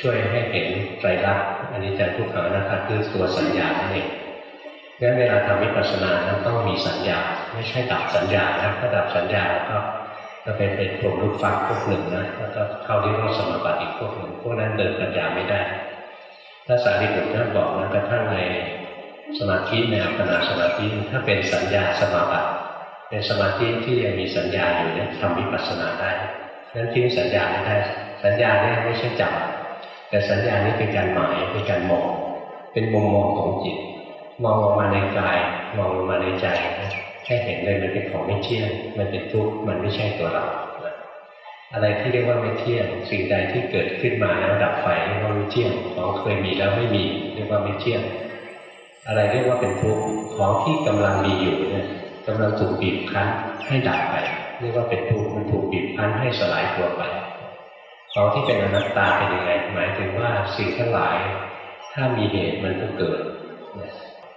ช่วยให้เห็นไตรลักษณ์อันนี้จังทุกขังอนัตตาคือตัวสัญญานั่นเองงั้นเวลาทำวิปัสสนานั้นต้องมีสัญญา ไม่ใช่ดับสัญญานะถ้าดับสัญญาแล้วก็จะเป็นเป็นกลุ่มลูกฟักพวกหนึ่งนะแล้วก็เข้าที่รสมาบัติอีกพวกหนึ่งพวกนั้นเดินปัญญาไม่ได้ ถ้าสารีบุตรท่านบอกนะกระทั่งในสมาธิในอัปปนาสมาธิถ้าเป็นสัญญาสมาบัติเป็นสมาธิที่ยังมีสัญญาอยู่เนี่ยทำวิปัสสนาได้นั้นทิ้งสัญญาไม่ได้ สัญญาเนี่ยไม่ใช่จับแต่สัญญานี้เป็นการหมายเป็นการมอง เป็นมุมมองของจิต มองออกมาในกาย มองออกมาในใจแค่เห็นเลยมันเป็นของไม่เที่ยงมันเป็นทุกข์มันไม่ใช่ตัวเรา อะไรที่เรียกว่าไม่เที่ยง สิ่งใดที่เกิดขึ้นมาแล้วดับไปเรียกว่าไม่เที่ยง ของเคยมีแล้วไม่มีเรียกว่าไม่เที่ยง อะไรเรียกว่าเป็นทุกข์ของที่กำลังมีอยู่เนี่ยกำลังถูกบีบคั้นให้ดับไปเรียกว่าเป็นทุกข์มันถูกบีบคั้นให้สลายตัวไปของที่เป็นอนัตตาเป็นยังไงหมายถึงว่าสิ่งทั้งหลาย ถ้ามีเหตุมันก็เกิด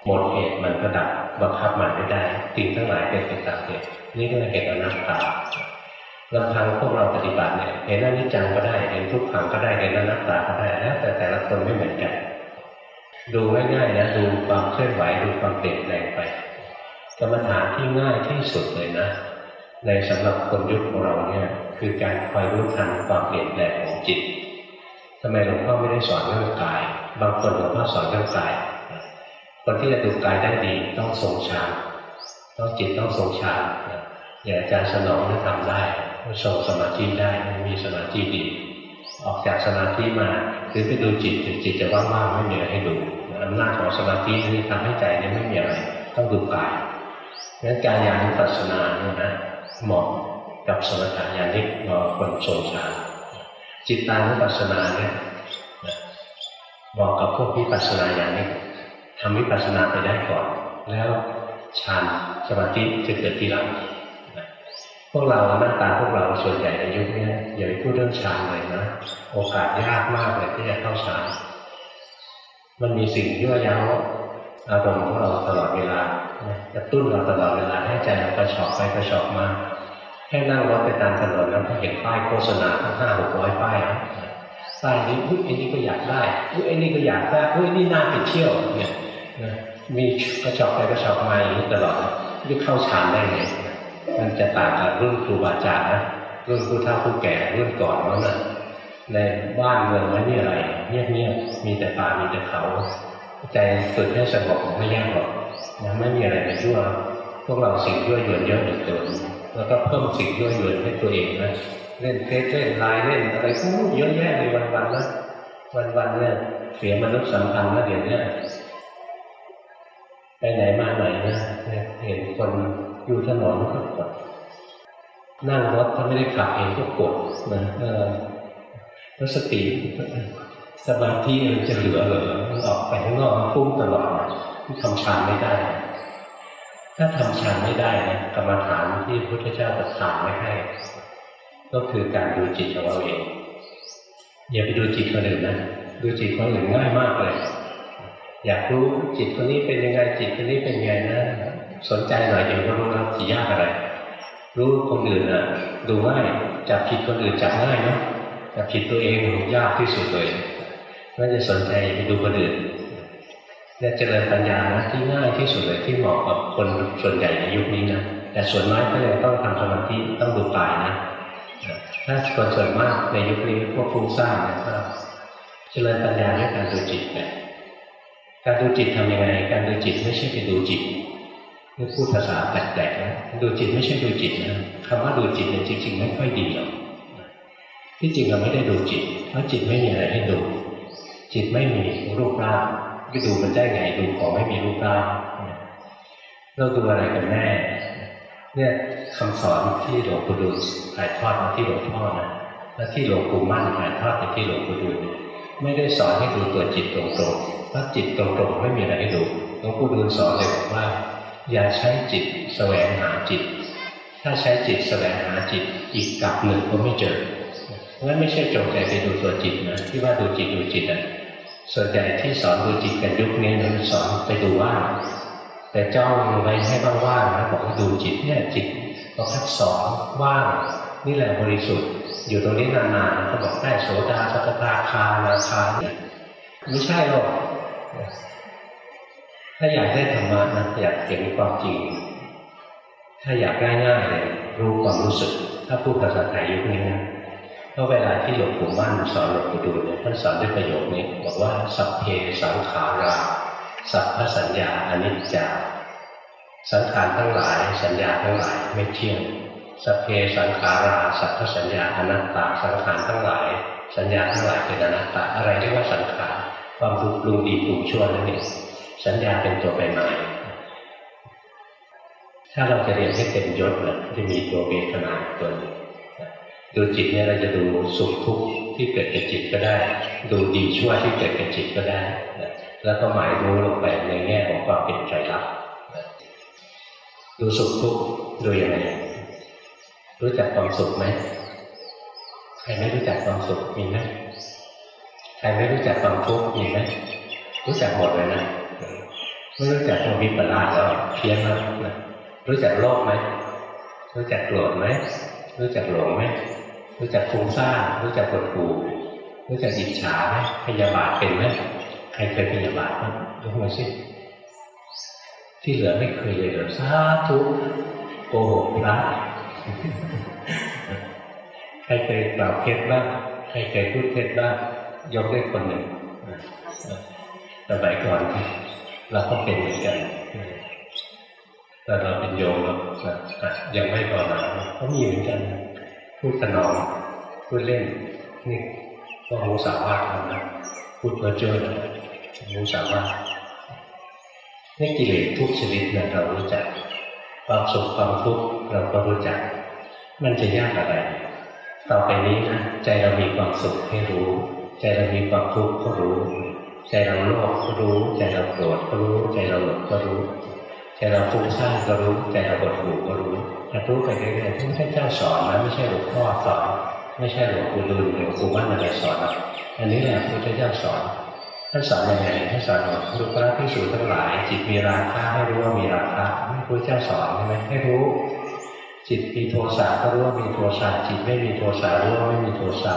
หมดเหตุมันก็ดับบังคับมันไม่ได้สิ่งทั้งหลายเป็นไปตามเหตุนี่ก็เลยเป็นอนัตตา ลำพังพวกเราปฏิบัติเนี่ยเห็นอนิจจังก็ได้เห็นทุกขังก็ได้เห็นอนัตตาก็ได้แล้วแต่แต่ละคนไม่เหมือนกัน ดูง่ายๆนะดูความเคลื่อนไหวดูความเปลี่ยนแปลงไปกรรมฐานที่ง่ายที่สุดเลยนะ ในสำหรับคนยุคของเราเนี่ยคือการคอยรู้ทันความเปลี่ยนแปลงของจิตทำไมหลวงพ่อไม่ได้สอนเรื่องกาย บางคนหลวงพ่อสอนเรื่องกายคนที่จะดูกายได้ดีต้องทรงฌานต้องจิตต้องทรงฌาน อย่างอาจารย์สนองทำได้ทรงสมาธิได้มีสมาธิดี ออกจากสมาธิมาหรือไปดูจิตจิตจะว่างๆไม่มีอะไรให้ดูอำนาจของสมาธินี้ทำให้ใจนี้ไม่มีอะไรต้องดูกายงั้นการยานุปัสสนาเนี่ยนะเหมาะกับสมถะญาณิกเหมาะคนทรงฌานจิตตานุปัสสนาเนี่ยเหมาะกับพวกวิปัสสนาญาณิกทำวิปัสสนาไปได้ก่อน แล้วฌานสมาธิจะเกิดทีหลัง พวกเราหน้าตาพวกเราส่วนใหญ่ในยุคนี้อย่าไปพูดเรื่องฌานเลยนะ โอกาสยากมากเลยที่จะเข้าฌานมันมีสิ่งยั่วย้าอารมณ์ของเราตลอดเวลากระตุ้นเราตลอดเวลาให้ใจเรากระชอกไปกระชอกมาแค่นั่งรถไปตามถนนแล้วก็เห็นป้ายโฆษณาทั้งห้าหกร้อยป้ายป้ายนี้อุ้ยไอ้นี่ก็อยากได้อุ้ยไอ้นี่ก็อยากได้อุ้ยนี่น่าไปเที่ยวเนี่ยมีกระชอกไปกระชอกมาอย่างนี้ตลอดจะเข้าฌานได้ไง มันจะต่างกับรุ่นครูบาอาจารย์นะรุ่นผู้เฒ่าผู้แก่รุ่นก่อนแล้วนะในบ้านเมืองไม่มีอะไรเงียบๆมีแต่ป่ามีแต่เขา ใจฝึกให้สงบไม่ยากหรอกนะไม่มีอะไรไปชั่วพวกเราสิ่งยั่วยวนเยอะเหลือเกินแล้วก็เพิ่มสิ่งยั่วยวนให้ตัวเองนะเล่นเฟซเล่นไลน์เล่นอะไรพวกเยอะแยะในวันๆนะวันๆเนี่ยเสียมนุษย์สัมพันธ์นะเดี๋ยวนี้ไปไหนมาไหนนะเห็นคน อยู่ถนนก็กดนั่งรถถ้าไม่ได้ขับเองก็กดนะแล้วสติสมาธิมันจะเหลือเหรอมันออกไปข้างนอกพุ่งตลอดที่ทำฌานไม่ได้ ถ้าทำฌานไม่ได้นะกรรมฐานที่พระพุทธเจ้าประทานไม่ให้ ก็คือการดูจิตของเราเองอย่าไปดูจิตคนอื่นนะดูจิตคนอื่นง่ายมากเลย อยากรู้จิตคนนี้เป็นยังไงจิตคนนี้เป็นยังไงนะ สนใจหน่อยเดี๋ยวก็รู้แล้วจะยากอะไร รู้คนอื่นอะ ดูง่ายจับผิดคนอื่นจับง่ายเนาะจับผิดตัวเองยากที่สุดเลยน่าจะสนใจไปดูคนอื่นเนี่ยเจริญปัญญานะที่ง่ายที่สุดเลยที่เหมาะกับคนส่วนใหญ่ในยุคนี้นะแต่ส่วนมากก็ยังต้องทำสมาธิต้องดูกายนะถ้าคนส่วนมากในยุคนี้พวกฟุ้งซ่านนะครับเจริญปัญญาด้วยการดูจิตเนี่ยการดูจิตทำยังไง การดูจิตไม่ใช่ไปดูจิต นี่พูดภาษาแปลกๆนะดูจิตไม่ใช่ดูจิตนะคำว่าดูจิตเนี่ยจริง ๆ ไม่ค่อยดีหรอกที่จริงเราไม่ได้ดูจิต เพราะจิตไม่มีอะไรให้ดู จิตไม่มีรูปร่างไปดูมันได้ไงดูของไม่มีรูปร่างเราดูอะไรกันแน่เนี่ยคำสอนที่หลวงปู่ดูลถ่ายทอดมาที่หลวงพ่อนะและที่หลวงปู่มั่นถ่ายทอดไปที่หลวงปู่ดูลไม่ได้สอนให้ดูตัวจิตตรงๆเพราะจิตตรงๆไม่มีอะไรให้ดูหลวงปู่ดูลสอนเลยบอกว่า อย่าใช้จิตแสวงหาจิต ถ้าใช้จิตแสวงหาจิตอีกกับหนึ่งก็ไม่เจองั้นไม่ใช่จงใจไปดูตัวจิตนะที่ว่าดูจิตดูจิตอะส่วนใหญ่ที่สอนดูจิตกันยุคนี้นะสอนไปดูว่างแต่จ้องไว้ให้ว่างๆนะบอกดูจิตเนี่ยจิตเราคัดสอนว่างนี่แหละบริสุทธิ์ อยู่ตรงนี้นานๆก็บอกได้โสดาสัตตาคานาคาเนี่ยไม่ใช่หรอก ถ้าอยากได้ธรรมะนะอยากเห็นความจริง ถ้าอยากง่ายๆเลยรู้ความรู้สึก ถ้าพูดภาษาไทยยุคนี้นะเพราะเวลาที่หลวงปู่มั่นสอนหลวงปู่ดูลเนี่ยท่านสอนด้วยประโยคนี้บอกว่าสัพเพสังขาราสัพพสัญญาอนิจจาสังขารทั้งหลาย สัญญาทั้งหลายไม่เที่ยงสัพเพสังขาราสัพพสัญญาอนัตตาสังขารทั้งหลาย สัญญาทั้งหลายเป็นอนัตตาอะไรเรียกว่าสังขารความปรุงดีปรุงชั่วนั่นเอง สัญญาเป็นตัวไปมาถ้าเราจะเรียนให้เต็มยศนะจะมีตัวเวทนาตัวนึงดูจิตเนี่ยเราจะดูสุขทุกข์ที่เกิดกับจิตก็ได้ ดูดีชั่วที่เกิดกับจิตก็ได้ แล้วก็หมายรู้ลงไปในแง่ของความเป็นใจรักดูสุขทุกข์ดูยังไงรู้จักความสุขไหมใครไม่รู้จักความสุขมีไหมใครไม่รู้จักความทุกข์มีไหมรู้จักหมดเลยนะ รู้จักความวิปลาสแล้วเพี้ยนแล้วนะรู้จักโลภไหมรู้จักโกรธไหมรู้จักหลงไหมรู้จักฟุ้งซ่านรู้จักปวดหูรู้จักอิจฉาไหมพยาบาทเป็นไหมใครเคยพยาบาทบ้างยกมือสิที่เหลือไม่เคยเลยหรอสาธุโกหกพระใครเคยกล่าวเท็จบ้างใครเคยพูดเท็จบ้างยกได้คนหนึ่งสมัยก่อน เราก็เป็นเหมือนกันแต่เราเป็นโยมเรายังไม่พอหนาเขามีเหมือนกัน พูดขนองพูดเล่นนี่ก็มูสาวาทนะพูดเพ้อเจ้อมูสาวาทนี่กิเลสทุกชนิดเนี่ยเรารู้จักความสุขความทุกข์เราก็รู้จัก มันจะยากอะไร ต่อไปนี้นะใจเรามีความสุขให้รู้ ใจเรามีความทุกข์ก็รู้ ใจเราโลภก็รู้ ใจเราโกรธก็รู้ ใจเราหลงก็รู้ ใจเราฟุ้งซ่านก็รู้ ใจเราบดหูก็รู้แต่รู้ไปเรื่อยๆที่ไม่ใช่เจ้าสอนนะไม่ใช่หลวงพ่อสอนไม่ใช่หลวงปู่ดูลหลวงปู่มั่นอะไรสอนนะอันนี้แหละพระเจ้าสอนท่านสอนยังไงท่านสอนว่าดูพระพิสูจทั้งหลาย จิตมีราคะให้รู้ว่ามีราคะพระเจ้าสอนใช่ไหมให้รู้ จิตมีโทสะก็รู้ว่ามีโทสะจิตไม่มีโทสะรู้ว่าไม่มีโทสะ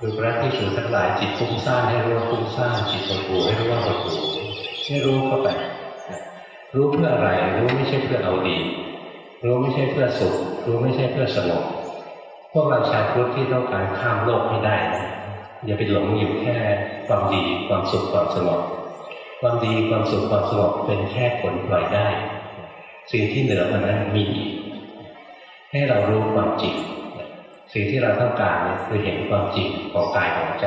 ดูพระพิสูจน์ทั้งหลายจิตฟุ้งซ่านให้รู้ว่าฟุ้งซ่านจิตหดหู่ให้รู้ว่าหดหู่ให้รู้เข้าไปรู้เพื่ออะไรรู้ไม่ใช่เพื่อเอาดีรู้ไม่ใช่เพื่อสุขรู้ไม่ใช่เพื่อสงบพวกเราชาวพุทธที่ต้องการข้ามโลกให้ได้อย่าไปหลงอยู่แค่ความดีความสุขความสงบความดีความสุขความสงบเป็นแค่ผลปล่อยได้ สิ่งที่เหนือกว่านั้นมีให้เรารู้ความจริง สิ่งที่เราต้องการเนี่ยคือเห็นความจริงของกายของใจ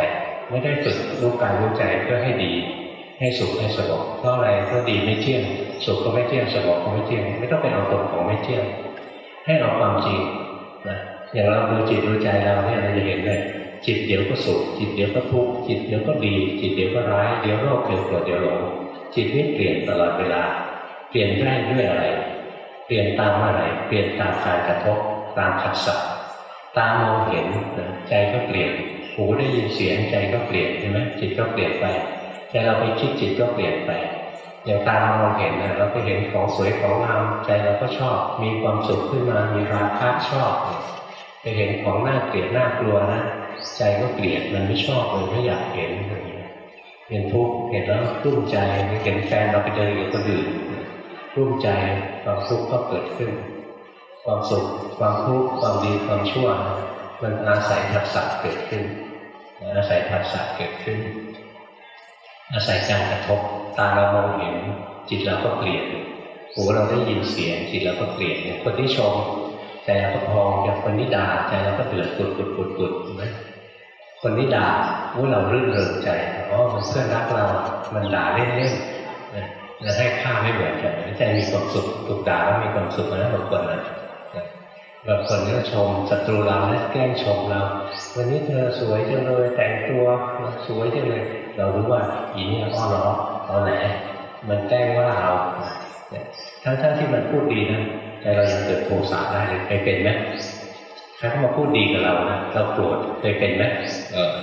ไม่ได้ฝึกรู้กายรู้ใจเพื่อให้ดี ให้สุขให้สงบเพราะอะไรเพราะดีไม่เที่ยงสุขก็ไม่เที่ยงสงบก็ไม่เที่ยงไม่ต้องไปเอาตรงของไม่เที่ยง ให้เอาความจริงนะอย่างเราดูจิตดูใจเราเนี่ยเราจะเห็นเลยจิตเดี๋ยวก็สุขจิตเดี๋ยวก็ทุกข์จิตเดี๋ยวก็ดี จิตเดี๋ยวก็ร้ายเดี๋ยวโลภเดี๋ยวโกรธเดี๋ยวหลงจิตนี่เปลี่ยนตลอดเวลา เปลี่ยนได้ด้วยอะไร เปลี่ยนตามอะไร เปลี่ยนตามการกระทบตามขัดสัต ตามองเห็นใจก็เปลี่ยนหูได้ยินเสียงใจก็เปลี่ยนใช่ไหมจิตก็เปลี่ยนไปใจเราไปคิดจิตก็เปลี่ยนไปอย่างตาเรามองเห็นนะเราก็เห็นของสวยของงามใจเราก็ชอบ มีความสุขขึ้นมามีราคะชอบไปเห็นของน่าเกลียดน่ากลัวนะใจก็เกลียดมันไม่ชอบเลยไม่อยากเห็นเห็นทุกข์เห็นแล้วรุ่มใจเห็นแฟนเราไปเดินกับคนอื่นรุ่มใจความทุกข์ก็เกิดขึ้น ความสุข ความทุกข์ความดีความชั่ว มันอาศัยทักษะเกิดขึ้น อาศัยทักษะเกิดขึ้น อาศัยการกระทบตาเรามองเห็นจิตเราก็เปลี่ยนหูเราได้ยินเสียงจิตเราก็เปลี่ยนคนที่ชมใจเราก็พองอย่างคนที่ด่าใจเราก็เดือดปุดปุดปุดปุดเห็นไหมคนที่ด่าว่าเรารื่นเริงใจอ๋อมันเพื่อนรักเรา มันด่าเล่นๆนะให้ค่าไม่เหมือนกันใจมีความสุขถูกด่าแล้วมีความสุขนะบางคนนะ บางคนก็ชมศัตรูเราแล้วแกล้งชมเรา วันนี้เธอสวยจังเลยแต่งตัวสวยจังเลย เรารู้ว่าอีนี่อ้อล้อตอนไหนมันแกล้งว่าเราทั้งๆทที่มันพูดดีนะใจเรายังเกิดโทสะได้เลยเคยเป็นไหมใครเขามาพูดดีกับเรานะเราโกรธเคยเป็นไหมเออ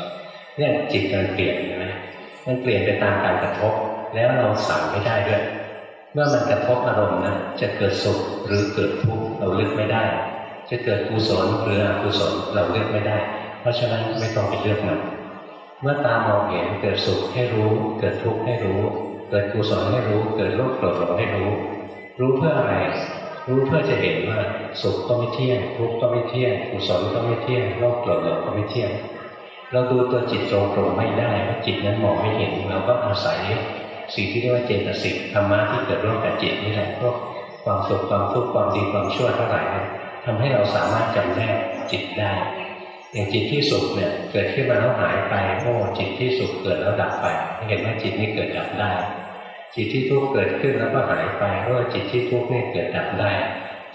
เนี่ยจิตมันเปลี่ยนนะมันเปลี่ยนไปตามการกระทบ แล้วเราสั่งไม่ได้ด้วย เมื่อมันกระทบอารมณ์นะจะเกิดสุขหรือเกิดทุกข์เราเลือกไม่ได้ จะเกิดกุศลหรืออกุศลเราเลือกไม่ได้ เพราะฉะนั้นไม่ต้องไปเลือกมันเมื่อตามองเห็นเกิดสุขให้รู้ เกิดทุกข์ให้รู้ เกิดกุศลให้รู้ เกิดโลภโกรธหลงให้รู้ รู้เพื่ออะไร รู้เพื่อจะเห็นว่าสุขก็ไม่เที่ยงทุกข์ก็ไม่เที่ยงกุศลก็ไม่เที่ยงโลภโกรธหลงก็ไม่เที่ยง เราดูตัวจิตตรงๆไม่ได้เพราจิตนั้นมองไม่เห็นเราก็อาศัยสิ่งที่เรียกว่าเจตสิกธรรมะที่เกิดร่วมกับจิตนี่แหละพวกความสุขความทุกข์ความดีความชั่วเทั้งหลาย ทำให้เราสามารถจำแนกจิตได้ อย่างจิตที่สุขเนี่ยเกิดขึ้นมาแล้วหายไปโอ้จิตที่สุขเกิดแล้วดับไป เห็นว่าจิตนี้เกิดดับได้ จิตที่ทุกข์เกิดขึ้นแล้วก็หายไปเพราะจิตที่ทุกข์นี่เกิดดับได้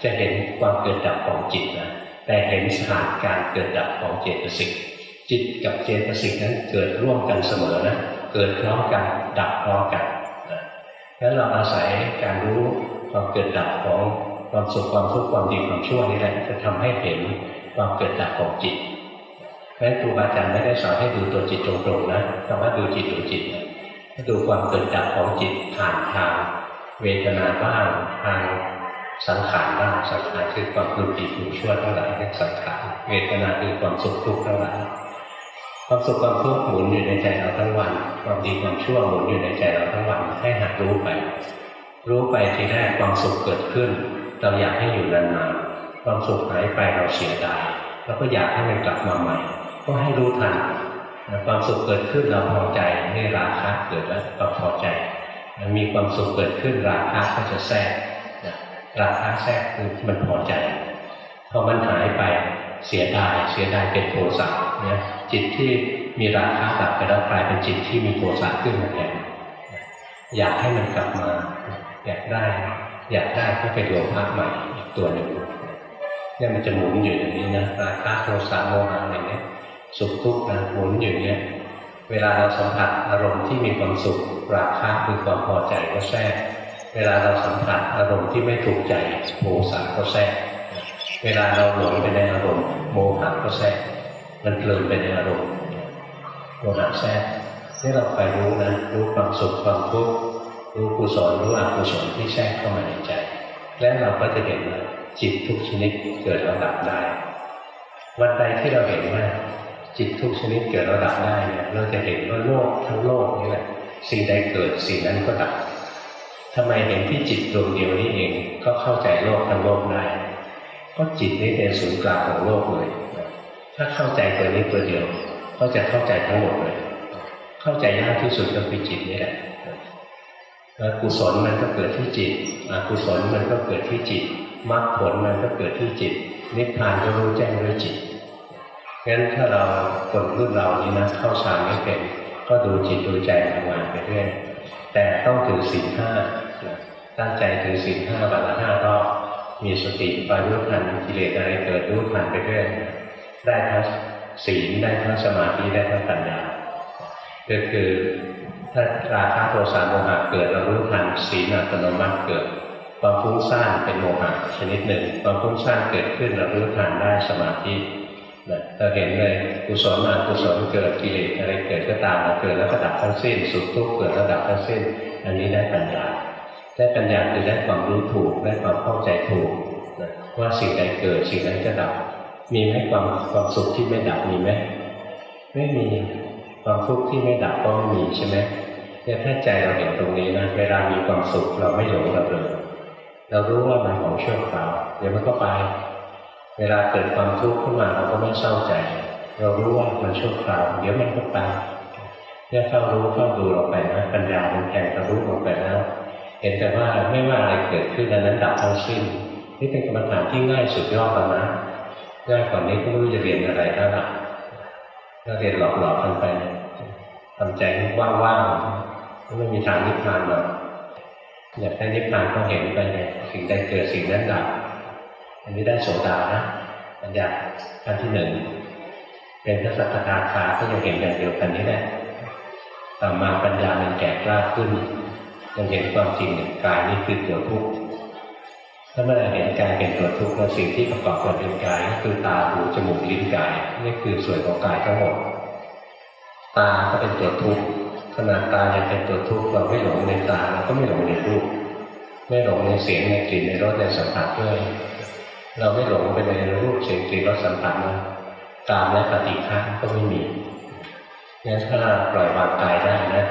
จะเห็นความเกิดดับของจิตนะแต่เห็นสถานการเกิดดับของเจตสิกจิตกับเจตสิกนั้นเกิดร่วมกันเสมอนะเกิดพร้อมกันดับพร้อมกันนะแล้วเราอาศัยการรู้ความเกิดดับของ ความสุขความทุกข์ความดีความชั่วนี่แหละจะทำให้เห็นความเกิดดับของจิตเพราะครูบาอาจารย์ไม่ได้สอนให้ดูตัวจิตตรงๆนะคำว่าดูจิตดูจิตให้ดูความเกิดดับของจิตผ่านทางเวทนาบ้างทางสังขารบ้างสังขารคือความรู้ดีรู้ชั่วทั้งหลาเรียกสังขารเวทนาคือความสุขทุกข์เทั้งหลายความสุขความทุกข์หมุนอยู่ในใจเราทั้งวัน ความดีความชั่วหมุนอยู่ในใจเราทั้งวันให้หัดรู้ไป รู้ไปทีแรกความสุขเกิดขึ้น เราอยากให้อยู่นานๆความสุขหายไปเราเสียดายเราก็อยากให้มันกลับมาใหม่ ก็ให้รู้ทันความสุขเกิดขึ้นเราพอใจนี่ราคะเกิดแล้วเราพอใจมันมีความสุขเกิดขึ้นราคะก็จะแทรกราคะแทรกคือมันพอใจพอมันหายไปเสียดายเสียดายเป็นโทสะเนี่ยจิตที่มีราคะดับไปแล้วกลายเป็นจิตที่มีโทสะขึ้นมาแทนอยากให้มันกลับมาอยากได้ อยากได้ก็เป็นโลภะใหม่อีกตัวหนึ่งเนี่ยมันจะหมุนอยู่อย่างนี้นะราคะโทสะโมหะอะไรเงี้ยสุขทุกข์นะหมุนอยู่เนี่ยเวลาเราสัมผัสอารมณ์ที่มีความสุขราคะคือความพอใจก็แทรกเวลาเราสัมผัสอารมณ์ที่ไม่ถูกใจโมสะก็แทรกเวลาเราหลงไปในอารมณ์โมหะก็แทรกมันเพลินไปในอารมณ์โมหะแทรกนี่เราไปรู้นะรู้ความสุขความทุกข์ รู้กุศลรู้อกุศลที่แทรกเข้ามาในใจ และเราก็จะเห็นว่าจิตทุกชนิดเกิดระดับได้ วันใดที่เราเห็นว่าจิตทุกชนิดเกิดระดับได้เนี่ยเราจะเห็นว่าโลกทั้งโลกนี่แหละสิ่งใดเกิดสิ่งนั้นก็ดับทำไมเห็นที่จิตดวงเดียวนี้เองก็เข้าใจโลกทั้งโลกได้ก็จิตนี้เป็นศูนย์กลางของโลกเลยถ้าเข้าใจตัวนี้ตัวเดียว ก็จะเข้าใจทั้งหมดเลย เข้าใจยากที่สุดก็คือจิตนี่แหละ กุศลมันก็เกิดที่จิตอกุศลมันก็เกิดที่จิตมรรคผลมันก็เกิดที่จิต นิพพานก็รู้แจ้งด้วยจิตงั้นถ้าเราคนรุ่นเรานี้นะเข้าฌานไม่เป็น ก็ดูจิตดูใจทำงานไปเรื่อยแต่ต้องถือศีลห้าตั้งใจถือศีลห้าวันละห้ารอบมีสติไปรู้ทันกิเลสอะไรเกิดรู้ทันไปเรื่อยได้ทั้งศีลได้ทั้งสมาธิได้ทั้งปัญญาก็คือ ถ้าราคะโทสะโมหะเกิดเรารู้ทันศีลอัตโนมัติเกิดความฟุ้งซ่านเป็นโมหะชนิดหนึ่งความฟุ้งซ่านเกิดขึ้นเรารู้ทันได้สมาธิเราเห็นเลยกุศลอกุศลเกิดกิเลสอะไรเกิดก็ตามเราเกิดแล้วก็ดับทั้งสิ้น สุขทุกข์เกิดแล้วดับทั้งสิ้น อันนี้ได้ปัญญาได้ปัญญาคือได้ความรู้ถูกได้ความเข้าใจถูกว่าสิ่งใดเกิดสิ่งนั้นจะดับ มีไหมความความสุขที่ไม่ดับมีไหมไม่มี ความทุกข์ที่ไม่ดับก็ไม่มีใช่ไหมเนี่ยถ้าใจเราเห็นตรงนี้นะเวลามีความสุขเราไม่หลงราเลยเรารู้ว่ามันของชั่วคราวเดี๋ยวมันก็ไป เวลาเกิดความทุกข์ขึ้นมาเราก็ไม่เศร้าใจ เรารู้ว่ามันชั่วคราวเดี๋ยวมันก็ไปเนี่ยเฝ้ารู้เฝ้าดูลงไปนะปัญญามันแทงทะลุลงไปแล้วเห็นแต่ว่าไม่ว่าอะไรเกิดขึ้นนั้นดับทั้งสิ้นนี่เป็นกรรมฐานที่ง่ายสุดยอดแล้วนะง่ายกว่านี้ก็ไม่รู้จะเรียนอะไรแล้วล่ะ ก็เรียนหลอกๆกันไปทำใจว่างๆไม่มีทางนิพพานหรอกอยากได้นิพพานก็เห็นไปเลยสิ่งใดเกิดสิ่งนั้นดับอันนี้ได้โสดานะปัญญาขั้นที่หนึ่งเป็นพระสักทาคาก็ยังเห็นอย่างเดียวกันนี้แหละต่อมาปัญญามันแก่กล้าขึ้นยังเห็นความจริงกายนี้คือตัวทุกข์ ถ้าเมื่อไรเห็นกายเป็นตัวทุกข์แล้วสิ่งที่ประกอบกันเป็นกายก็คือตาหูจมูกลิ้นกายนี่คือส่วนของกายทั้งหมด ตาก็เป็นตัวทุกข์ขนาดตายังเป็นตัวทุกข์เราไม่หลงในตาเราก็ไม่หลงในรูปไม่หลงในเสียงในกลิ่นในรสในสัมผัสด้วยเราไม่หลงไปในรูปเสียงกลิ่นรสสัมผัสนะตามและปฏิฆาก็ไม่มีงั้นถ้าปล่อยวางกายได้นะ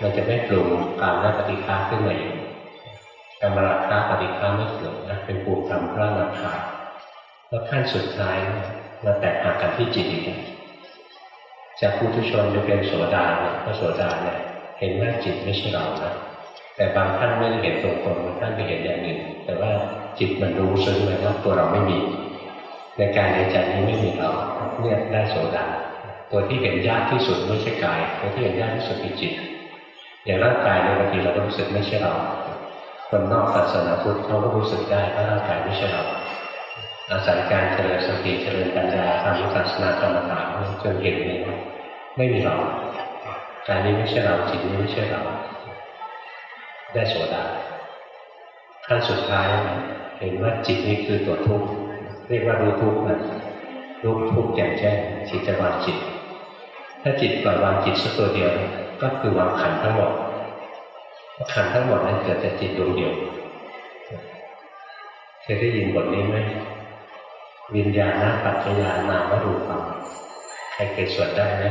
มันจะไม่ปรุงตามและปฏิฆาขึ้นมาอีก กรรมราคะปฏิฆาไม่เกิดนะเป็นภูมิธรรมพระนาคาแล้วขั้นสุดท้ายมาแตกหักกันที่จิตอีกจากผู้ทุชนจะเป็นโสดาเนี่ยพระโสดาเนี่ยเห็นว่าจิตไม่ใช่เรานะแต่บางท่านไม่ได้เห็นตรงตรงบางท่านไปเห็นอย่างหนึ่งแต่ว่าจิตมันรู้ซึ้งเลยว่าตัวเราไม่มี ในการในใจนี้ไม่มีเราเนี่ยได้โสดาตัวที่เห็นยากที่สุดไม่ใช่กายตัวที่เห็นยากที่สุดคือจิตอย่างร่างกายในบางทีเราก็รู้สึกไม่ใช่เรา คนนอกศาสนาพุทธเขาก็รู้สึกได้ว่าร่างกายไม่ใช่เราอาศัยการเจริญสติเจริญปัญญาทำวิปัสสนากรรมฐานจนเห็นเลยไม่มีเรากายนี้ไม่ใช่เราจิตนี้ไม่ใช่เรา ได้โสดาขั้นสุดท้ายเห็นว่าจิตนี้คือตัวทุกข์เรียกว่ารู้ทุกข์นะรู้ทุกข์แจ่มแจ้งจิตจะวางจิต ถ้าจิตปล่อยวางจิตสักตัวเดียว ก็คือวางขันทั้งหมด ขันทั้งหมดนั้นเกิดจากจิตดวงเดียวเคยได้ยินบทนี้ไหมวิญญาณปัจจยานามรูปังใครเคยสวดได้ไหม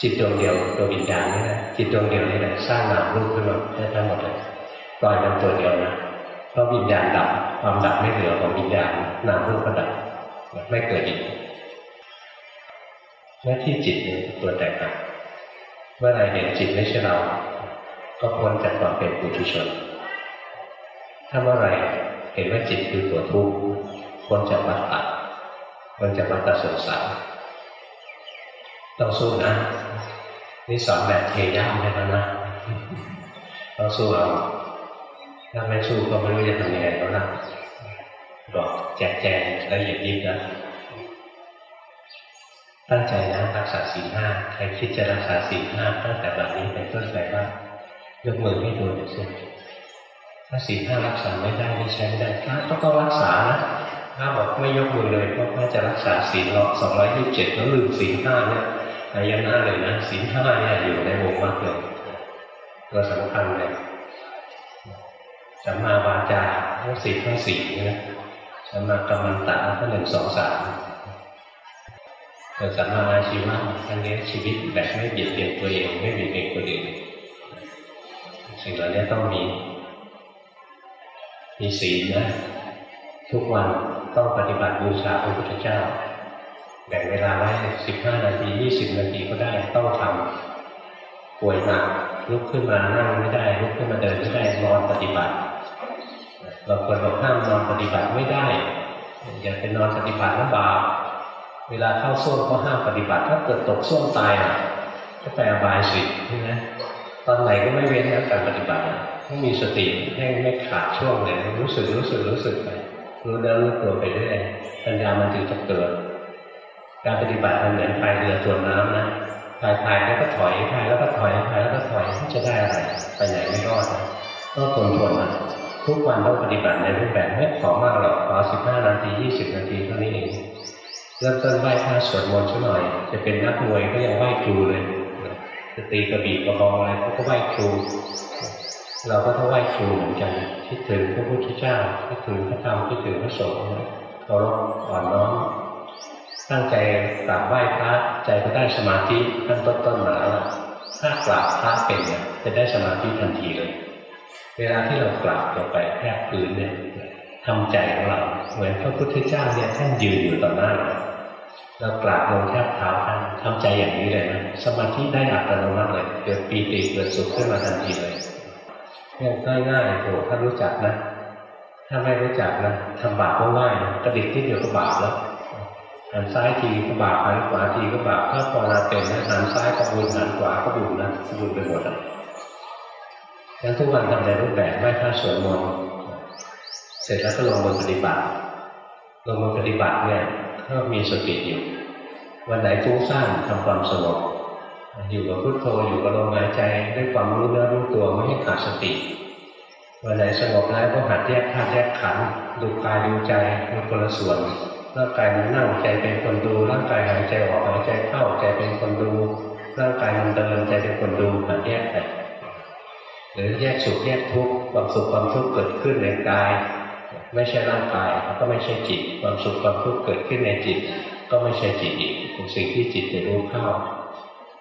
จิตดวงเดียวตัววิญญาณนี่นะจิตดวงเดียวนี่แหละสร้างนามรูปขึ้นมาได้ทั้งหมดเลยปล่อยมันตัวเดียวนะเพราะวิญญาณดับความดับไม่เหลือของวิญญาณนามรูปก็ดับไม่เกิดอีกหน้าที่จิตเนี่ยตัวแตกต่างเมื่อไรเห็นจิตไม่ใช่เรา ก็พ้นจากความเป็นปุถุชน ถ้าเมื่อไรเห็นว่าจิตคือตัวทุกข์พ้นจากวัฏฏะพ้นจากวัฏฏะสงสารต้องสู้นะ นี่สอนแบบเทย่ามได้แล้วนะต้องสู้เอาถ้าไม่สู้ก็ไม่รู้จะทำยังไงแล้วนะบอกแจกแจงละเอียดยิบนะตั้งใจนะรักษาศีลห้าใครคิดจะรักษาศีลห้าตั้งแต่แบบนี้เป็นต้นไปบ้าง ยกมือให้ดูหน่อยสิถ้าศีลห้ารักษาไม่ได้ไม่ใช้ไม่ได้พระก็ต้องรักษานะถ้าบอกไม่ยกมือเลยเพราะพระจะรักษาศีลหรอกสองร้อยยี่สิบเจ็ดแล้วลืมศีลห้าเนี่ยอายนะเลยนะศีลห้าเนี่ยอยู่ในวงมรรคเลยตัวสำคัญเลยสัมมาวาจาทั้งสี่ทั้งสี่นะสัมมากรรมันตะก็หนึ่งสองสามสัมมาอาชีวะอันนี้ชีวิตแบบไม่เบียดเบียนตัวเองไม่เบียดเบียนคนอื่น สิ่งเหล่านี้ต้องมี มีศีลนะ ทุกวันต้องปฏิบัติบูชาพระพุทธเจ้า แบ่งเวลาไว้สิบห้านาทียี่สิบนาทีก็ได้ต้องทำป่วยหนักลุกขึ้นมานั่งไม่ได้ลุกขึ้นมาเดินไม่ได้นอนปฏิบัติเราควรบอกห้ามนอนปฏิบัติไม่ได้ อย่าไปนอนปฏิบัติล้วบาปเวลาเข้าส้วมก็ห้ามปฏิบัติ ถ้าเกิดตกส้วมตายอะก็ไปอบายสิใช่ไหม ตอนไหนก็ไม่เว้นนะการปฏิบัติต้องมีสติให้ไม่ขาดช่วงเลยรู้สึกรู้สึกรู้สึกไปรู้เนื้อรู้ตัวไปเรื่อยปัญญามันถึงจะเกิดการปฏิบัติมันเหมือนพายเรือทวนน้ำนะพายพายแล้วก็ถอยพายแล้วก็ถอยพายแล้วก็ถอยจะได้อะไรไปไหนไม่รอดนะต้องทนทนนะทุกวันต้องปฏิบัติในรูปแบบไม่ขอมากหรอกขอสิบห้านาทียี่สิบนาทีเท่านี้เองเริ่มต้นไหว้พระสวดมนต์สักหน่อย จะเป็นนักมวยก็ยังไหว้ครูเลย จะตีกระบี่กระบองอะไรเขาก็ไหว้ครู เราก็ต้องไหว้ครูเหมือนกันคิดถึงพระพุทธเจ้าคิดถึงพระธรรมคิดถึงพระสงฆ์เคารพอ่อนน้อมตั้งใจกราบไหว้พระใจก็ได้สมาธิขั้นต้นมาแล้วถ้ากราบพระเป็นเนี่ยจะได้สมาธิทันทีเลย เวลาที่เรากราบลงไปแทบพื้นเนี่ยทำใจของเราเหมือนพระพุทธเจ้าเนี่ยท่านยืนอยู่ต่อหน้าเรา เรากราบลงแทบเท้าท่านทำใจอย่างนี้เลยนะสมาธิได้อัตโนมัติเลยเกิดปีติเกิดสุขขึ้นมาทันทีเลยง่ายง่ายโอ้ถ้ารู้จักนะ ถ้าไม่รู้จักนะทำบาปก็ง่ายกระดิกที่เดียวก็บาปแล้วหันซ้ายทีก็บาปหันขวาทีก็บาปถ้าพอนาเป็นนะหันซ้ายก็บุญหันขวาก็บุญนะบุญไปหมดอะงั้นทุกวันทำในรูปแบบไม่ค่าสวดมนต์เสร็จแล้วก็ลงมือปฏิบัติ ลงมือปฏิบัติเนี่ยก็มีสติอยู่ วันไหนฟุ้งซ่านทำความสงบอยู่กับพุทโธอยู่กับลมหายใจด้วยความรู้เนื้อรู้ตัวไม่ให้ขาดสติวันไหนสงบแล้วก็หัดแยกธาตุแยกขันธ์ดูกายดูใจเป็นคนละส่วนร่างกายมันนั่งใจเป็นคนดู ร่างกายหายใจออกหายใจเข้าใจเป็นคนดู ร่างกายมันเดินใจเป็นคนดูหัดแยกไปหรือแยกสุขแยกทุกข์ความสุขความทุกข์เกิดขึ้นในกาย ไม่ใช่ร่างกายก็ไม่ใช่จิต ความสุขความทุกข์เกิดขึ้นในจิต ก็ไม่ใช่จิตอีกเป็นสิ่งที่จิตจะรู้เข้า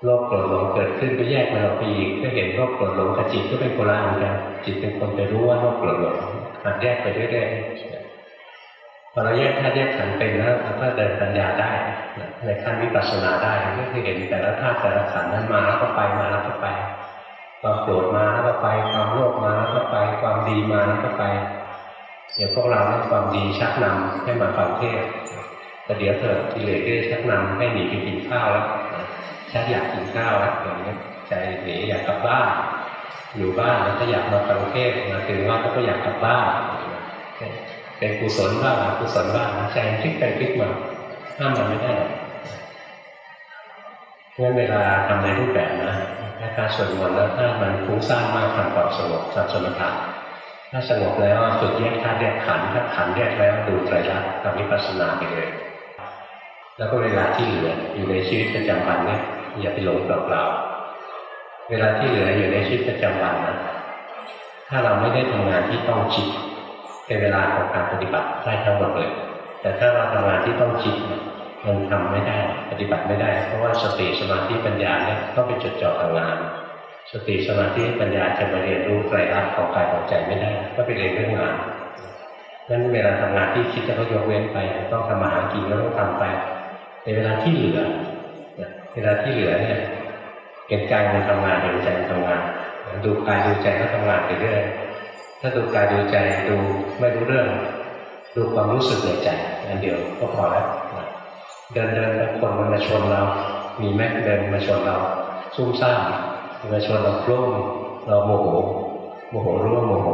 โลภโกรธหลงเกิดขึ้นก็แยกมันออกไปอีกก็เห็นโลภโกรธหลงกับจิตก็เป็นโคละอันกันจิตเป็นคนไปรู้ว่าโลภโกรธหลงหัดแยกไปเรื่อยๆพอเราแยกธาตุแยกขันธ์เป็นแล้วเราก็เดินปัญญาได้ในขั้นวิปัสสนาได้ก็คือเห็นแต่ละธาตุแต่ละขันธ์นั้นมาแล้วก็ไปมาแล้วก็ไปความโกรธมาแล้วก็ไป ความโลภมาแล้วก็ไป ความดีมาแล้วก็ไป เดี๋ยวพวกเราให้ความดีชักนำให้มาฟังเทศแต่เดี๋ยวเถอะกิเลสก็ชักนำให้หนีไปกินข้าวแล้วชักอยากกินข้าวแล้วอย่างนี้ใจหนีอยากกลับบ้านอยู่บ้านแล้วก็อยากมาฟังเทศมาถึงว่าก็อยากกลับบ้านเป็นกุศลบ้างกุศลบ้างใจพลิกไปพลิกมาห้ามมันไม่ได้หรอกเพราะเวลาทำในรูปแบบนะการสวดมนต์แล้วถ้ามันฟุ้งซ่านมากทำความสงบทำสมถะ ถ้าสงบแล้วฝึกแยกธาตุแยกขันธ์ถ้าขันธ์แยกแล้วดูไตรลักษณ์ทำวิปัสสนาไปเลย แล้วก็เวลาที่เหลืออยู่ในชีวิตประจำวันเนี่ยอย่าไปหลงเปล่าๆเวลาที่เหลืออยู่ในชีวิตประจำวันนะถ้าเราไม่ได้ทำงานที่ต้องจิตเป็นเวลาของการปฏิบัติได้ทั้งหมดเลย แต่ถ้าเราทำงานที่ต้องจิตมันทำไม่ได้ ปฏิบัติไม่ได้ เพราะว่าสติสมาธิปัญญาเนี่ยต้องไปจดจ่อทำงาน สติสมาธิปัญญาจะมาเรียนรู้ไตรลักษณ์ของกายของใจไม่ได้ ก็ไปเรียนเรื่องงานนั้นเวลาทำงานที่คิดจะต้องยกเว้นไป ต้องทำมาหากินก็ต้องทำไป ในเวลาที่เหลือเวลาที่เหลือเนี่ยเห็นกายมันทำงานเห็นใจมันทำงาน ดูกายดูใจก็ทำงานไปเรื่อยถ้าดูกายดูใจดูไม่รู้เรื่อง ดูความรู้สึกในใจอันเดียวก็พอแล้วเดินเดินคนมันมาชนเรา มีแม่เดินมาชนเราซุ่มซ่าม มาชนเราโกรธเราโมโหโมโหรู้ว่าโมโห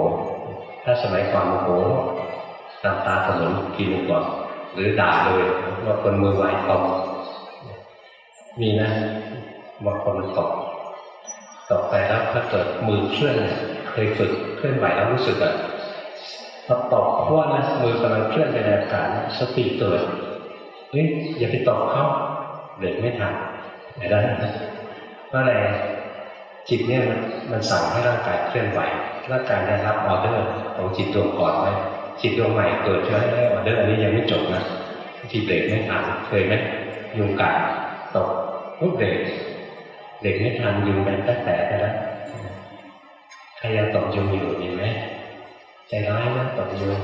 ถ้าสมัยก่อนโมโหตามตาถนนกินก่อนหรือด่าเลยว่าคนมือไวตกมีนะบางคนตกตกไปแล้วถ้าเกิดมือเคลื่อนเคยฝึกเคลื่อนไหวแล้วรู้สึกอะพอตกเพราะว่านะมือกำลังเคลื่อนไปในอากาศสติเกิดเฮ้ยอย่าไปตกเขาเด็กไม่ทันไหนได้เพราะอะไร จิตเนี่ยมันสั่งให้ร่างกายเคลื่อนไหวร่างกายได้รับออเดอร์ของจิตดวงก่อนไหมจิตดวงใหม่เกิดใช่ไหมออเดอร์อันนี้ยังไม่จบนะที่เบรกไม่ทันเคยไหมยุงกัดตบปุ๊บเบรกเบรกไม่ทันยุงแบนแต๊ดแต๋ไปแล้วใครยังตบยุงอยู่เห็นไหมใจร้ายนะตบยุง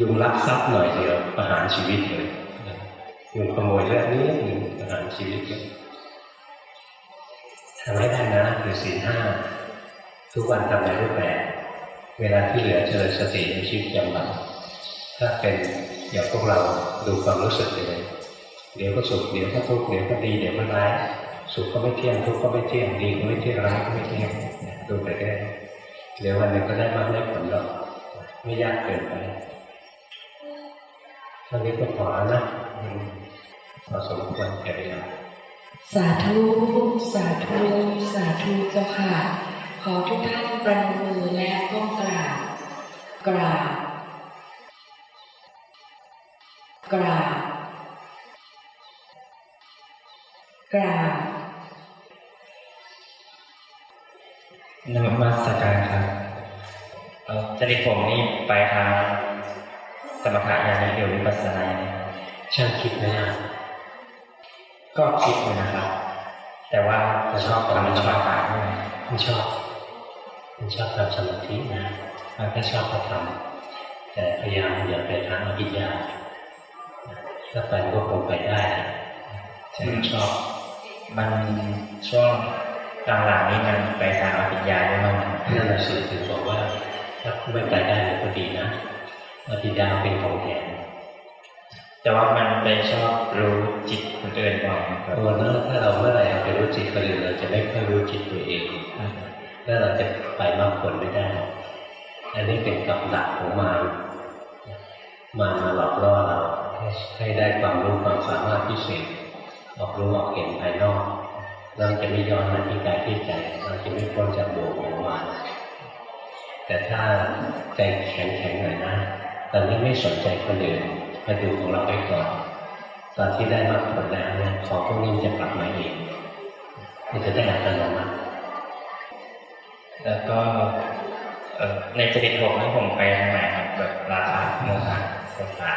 ยุงลักทรัพย์หน่อยเดียวประหารชีวิตเลยยุงขโมยเรื่องนี้หนึ่งประหารชีวิตเลย ทำให้ได้นะคือสี่ห้าทุกวันทำในรูปแบบ เวลาที่เหลือเจอสติในชีวิตประจำวันถ้าเป็นอย่างพวกเราดูความรู้สึกเลยเดี๋ยวก็สุขเดี๋ยวก็ทุกข์เดี๋ยวก็ดีเดี๋ยวก็ร้ายสุขก็ไม่เที่ยงทุกข์ก็ไม่เที่ยงดีก็ไม่เที่ยงร้ายก็ไม่เที่ยงดูไปได้เดี๋ยววันหนึ่งก็ได้มากได้ผลหรอกไม่ยากเกินไปเท่านี้ก็พอนะอืมพอสมควรแก่เวลา สาธุ สาธุ สาธุเจ้าค่ะ ขอทุกท่านประนมมือและก้มกราบ กราบ กราบ กราบนมัสการครับเออจริตผมนี่ไปทางสมถะอย่างนี้เดียววิปัสสนาอย่างนี้ช่างคิดไหมล่ะ ก็คิดอยู่นะครับ แต่ว่าจะชอบทำสมถะด้วยไม่ชอบไม่ชอบทำสมาธินะมันก็ชอบก็ทำแต่พยายามอย่าไปทางอภิญญาถ้าไปก็คงไปได้ฉันชอบ มันช่วงหลังนี้มันไปทางอภิญญาด้วยมั้งครับนั่นแหละสิถึงบอกว่าถ้าไม่ไปได้ก็ดีนะอภิญญาเป็นของแถม แต่ว่ามันไปชอบรู้จิตคนอื่นก่อนครับตัวนั้นถ้าเราเมื่อไหร่เอาไปรู้จิตคนอื่นเราจะไม่ค่อยรู้จิตตัวเองแล้วเราจะไปมากผลไม่ได้ อันนี้เป็นกับดักของมารมามาหลอกล่อเราให้ให้ได้ความรู้ความสามารถพิเศษออกรู้ออกเห็นภายนอก เราจะไม่ย้อนมาที่กายที่ใจ เราจะไม่พ้นจากบ่วงของมารแต่ถ้าใจแข็งแข็งหน่อยนะตอนนี้ไม่สนใจคนอื่น มาดูของเราไปก่อนตอนที่ได้มากผลแล้วเนี่ยของพวกนี้มันจะกลับมาเองมันจะได้อัตโนมัติแล้วก็เอ่อในจริตผมนี่ผมไปทางไหนครับแบบราคะโมหะโทสะ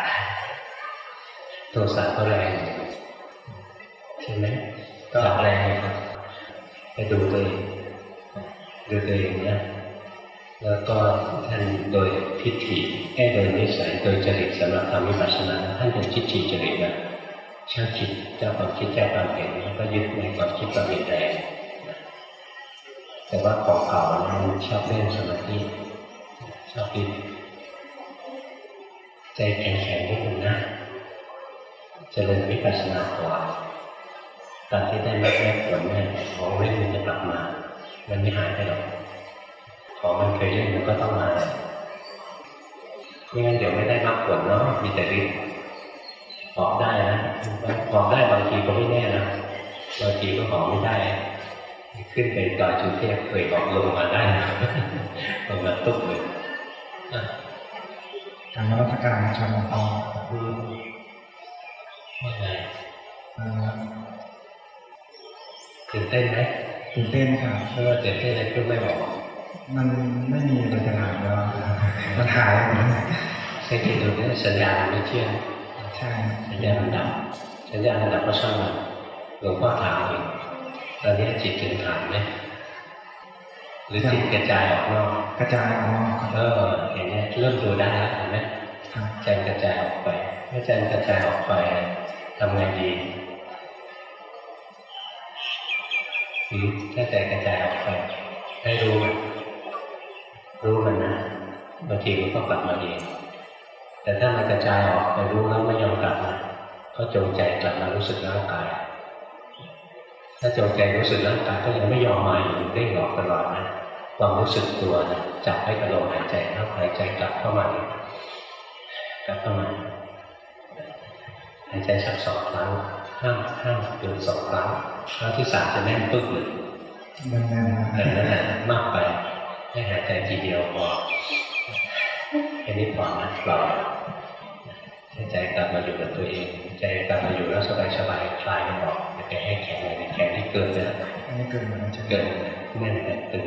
โทสะก็แรงใช่ไหมก็แรงเลยครับไปดูตัวเองดูตัวเองเนี่ย แล้วก็ท่านโดยทิฏฐิแค่โดยนิสัยโดยจริตสำหรับทำวิปัสสนาท่านเป็นทิฏฐิจริตนะช่างคิดเจ้าความคิดเจ้าความเห็นแล้วก็ยึดในความคิดความเห็นแรงแต่ว่าของเก่ามันชอบเล่นสมาธิชอบคิดใจแข็งๆนิดนึงนะเจริญวิปัสสนาก่อนตอนที่ได้มรรคได้ผลเนี่ยของเล่นมันจะกลับมา มันไม่หายไปหรอก ของมันเคยเล่นมันก็ต้องมาไม่งั้นเดี๋ยวไม่ได้มรรคผลเนาะมีแต่ริบออกได้นะออกได้บางทีก็ไม่แน่นะบางทีก็ออกไม่ได้ ขึ้นไปดอจุเทพเคยบอกลงมาได้นะลงมาตุ๊บเลยทางนวัตการชาวมออืมว่าไงอ่ตื่นเต้นไหมตื่นเต้นค่ะเพราะว่าตื่นเต้นอะไรพูดไม่บอก มันไม่มีอะไรจะถามแล้วมันหายหมดแล้วสังเกตดูเนี่ยสัญญาณไม่เที่ยงใช่สัญญาณมันดับสัญญาณมันดับก็ช่างมันหลวงพ่อถามเองตอนนี้จิตถึงฐานไหมหรือจิตกระจายออกนอกกระจายออกมาครับเออเห็นไหมเริ่มดูได้แล้วเห็นไหมครับใจกระจายออกไปเมื่อใจกระจายออกไปทำไงดีหรือถ้าใจกระจายออกไปให้รู้มัน รู้มันนะบางทีมันก็กลับมาเองแต่ถ้ามันกระจายออกไปรู้แล้วไม่ยอมกลับมาก็จงใจกลับมารู้สึกร่างกาย ถ้าจงใจรู้สึกร่างกายก็ยังไม่ยอมมาอยู่เด้งออกตลอดนะความรู้สึกตัวนะจับให้กระโดดหายใจเข้าหายใจกลับเข้ามาอีกกลับเข้ามาหายใจสักสองครั้งห้ามห้ามเกินสองครั้งครั้งที่สามจะแน่นปึ๊กเลยแน่นๆนะแต่นั่นแหละมากไป ให้หายใจทีเดียวพอแค่นี้พอนะปล่อยให้ใจกลับมาอยู่กับตัวเอง ใจกลับมาอยู่แล้วสบายสบายๆคลายมันออกอย่าไปให้แข็งเลยแข็งที่เกินไปแล้วอันนี้เกินมาแล้วใช่ไหมเกินแน่นแต่ตึง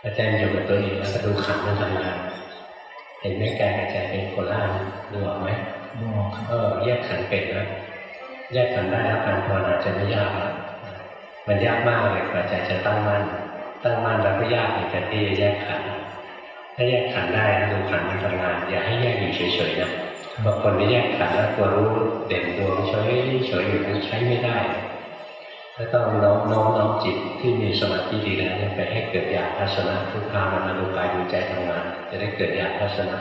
พอใจมันอยู่กับตัวเองแล้วก็ดูขันธ์มันทำงานเห็นไหมกายกับใจเป็นคนละอันดูออกไหมดูออกเออแยกขันเป็นนะแยกขันได้แล้วการภาวนาจะไม่ยากมันยากมากเลยกว่าใจจะตั้งมั่น ตั้งมั่นแล้วก็ยากในการที่จะแยกขันธ์ถ้าแยกขันธ์ได้ดูขันธ์มันทำงาน อย่าให้แยกอยู่เฉยๆนะบางคนไม่แยกขันธ์แล้วตัวรู้เด่นดวงเฉยเฉยอยู่มันใช้ไม่ได้ก็ต้องน้อมน้อมน้อมจิตที่มีสมาธิดีแล้วเนี่ยไปให้เกิดญาณทัศนะทุกพามันมาดูกายดูใจทำงาน จะได้เกิดญาณทัศนะ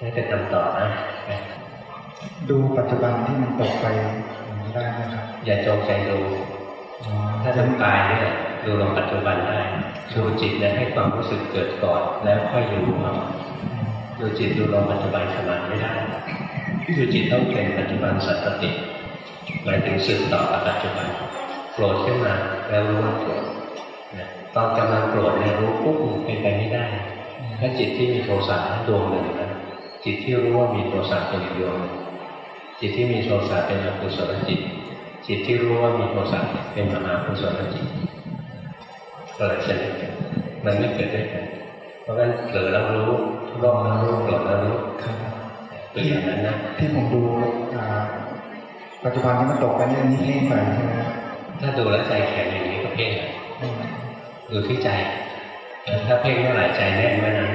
นี่เป็นคำตอบนะดูปัจจุบันที่มันตกไปอย่างนี้ได้ไหมครับอย่าจงใจดูถ้าดูกายเนี่ย ดูลงปัจจุบันได้ดูจิตเนี่ยให้ความรู้สึกเกิดก่อน แล้วค่อยรู้เอาดูจิตดูลงปัจจุบันขนาดไม่ได้ดูจิตต้องเป็นปัจจุบันสัตติหมายถึงสืบต่อกับปัจจุบันโกรธขึ้นมาแล้วรู้ว่าโกรธนะตอนกำลังโกรธเนี่ยรู้ปุ๊บเป็นไปไม่ได้ถ้าจิตที่มีโทสะดวงหนึ่งนะจิตที่รู้ว่ามีโทสะเป็นอีกดวงหนึ่งจิตที่มีโทสะเป็นอกุศลจิต จิตที่รู้ว่ามีโทสะเป็นมหากุศลจิต เกิดชนิดกันมันไม่เกิดด้วยกันเพราะฉะนั้นเผลอแล้วรู้โลภแล้วรู้โกรธแล้วรู้ครับเป็นอย่างนั้นนะที่ผมดูอ่าปัจจุบันที่มันตกไปเนี่ยนี่เพ่งไปใช่ไหมครับถ้าดูแล้วใจแข็งอย่างนี้ก็เพ่งอะอืมดูที่ใจ ถ้าเพ่งเมื่อไหร่ใจแน่นเมื่อนั้น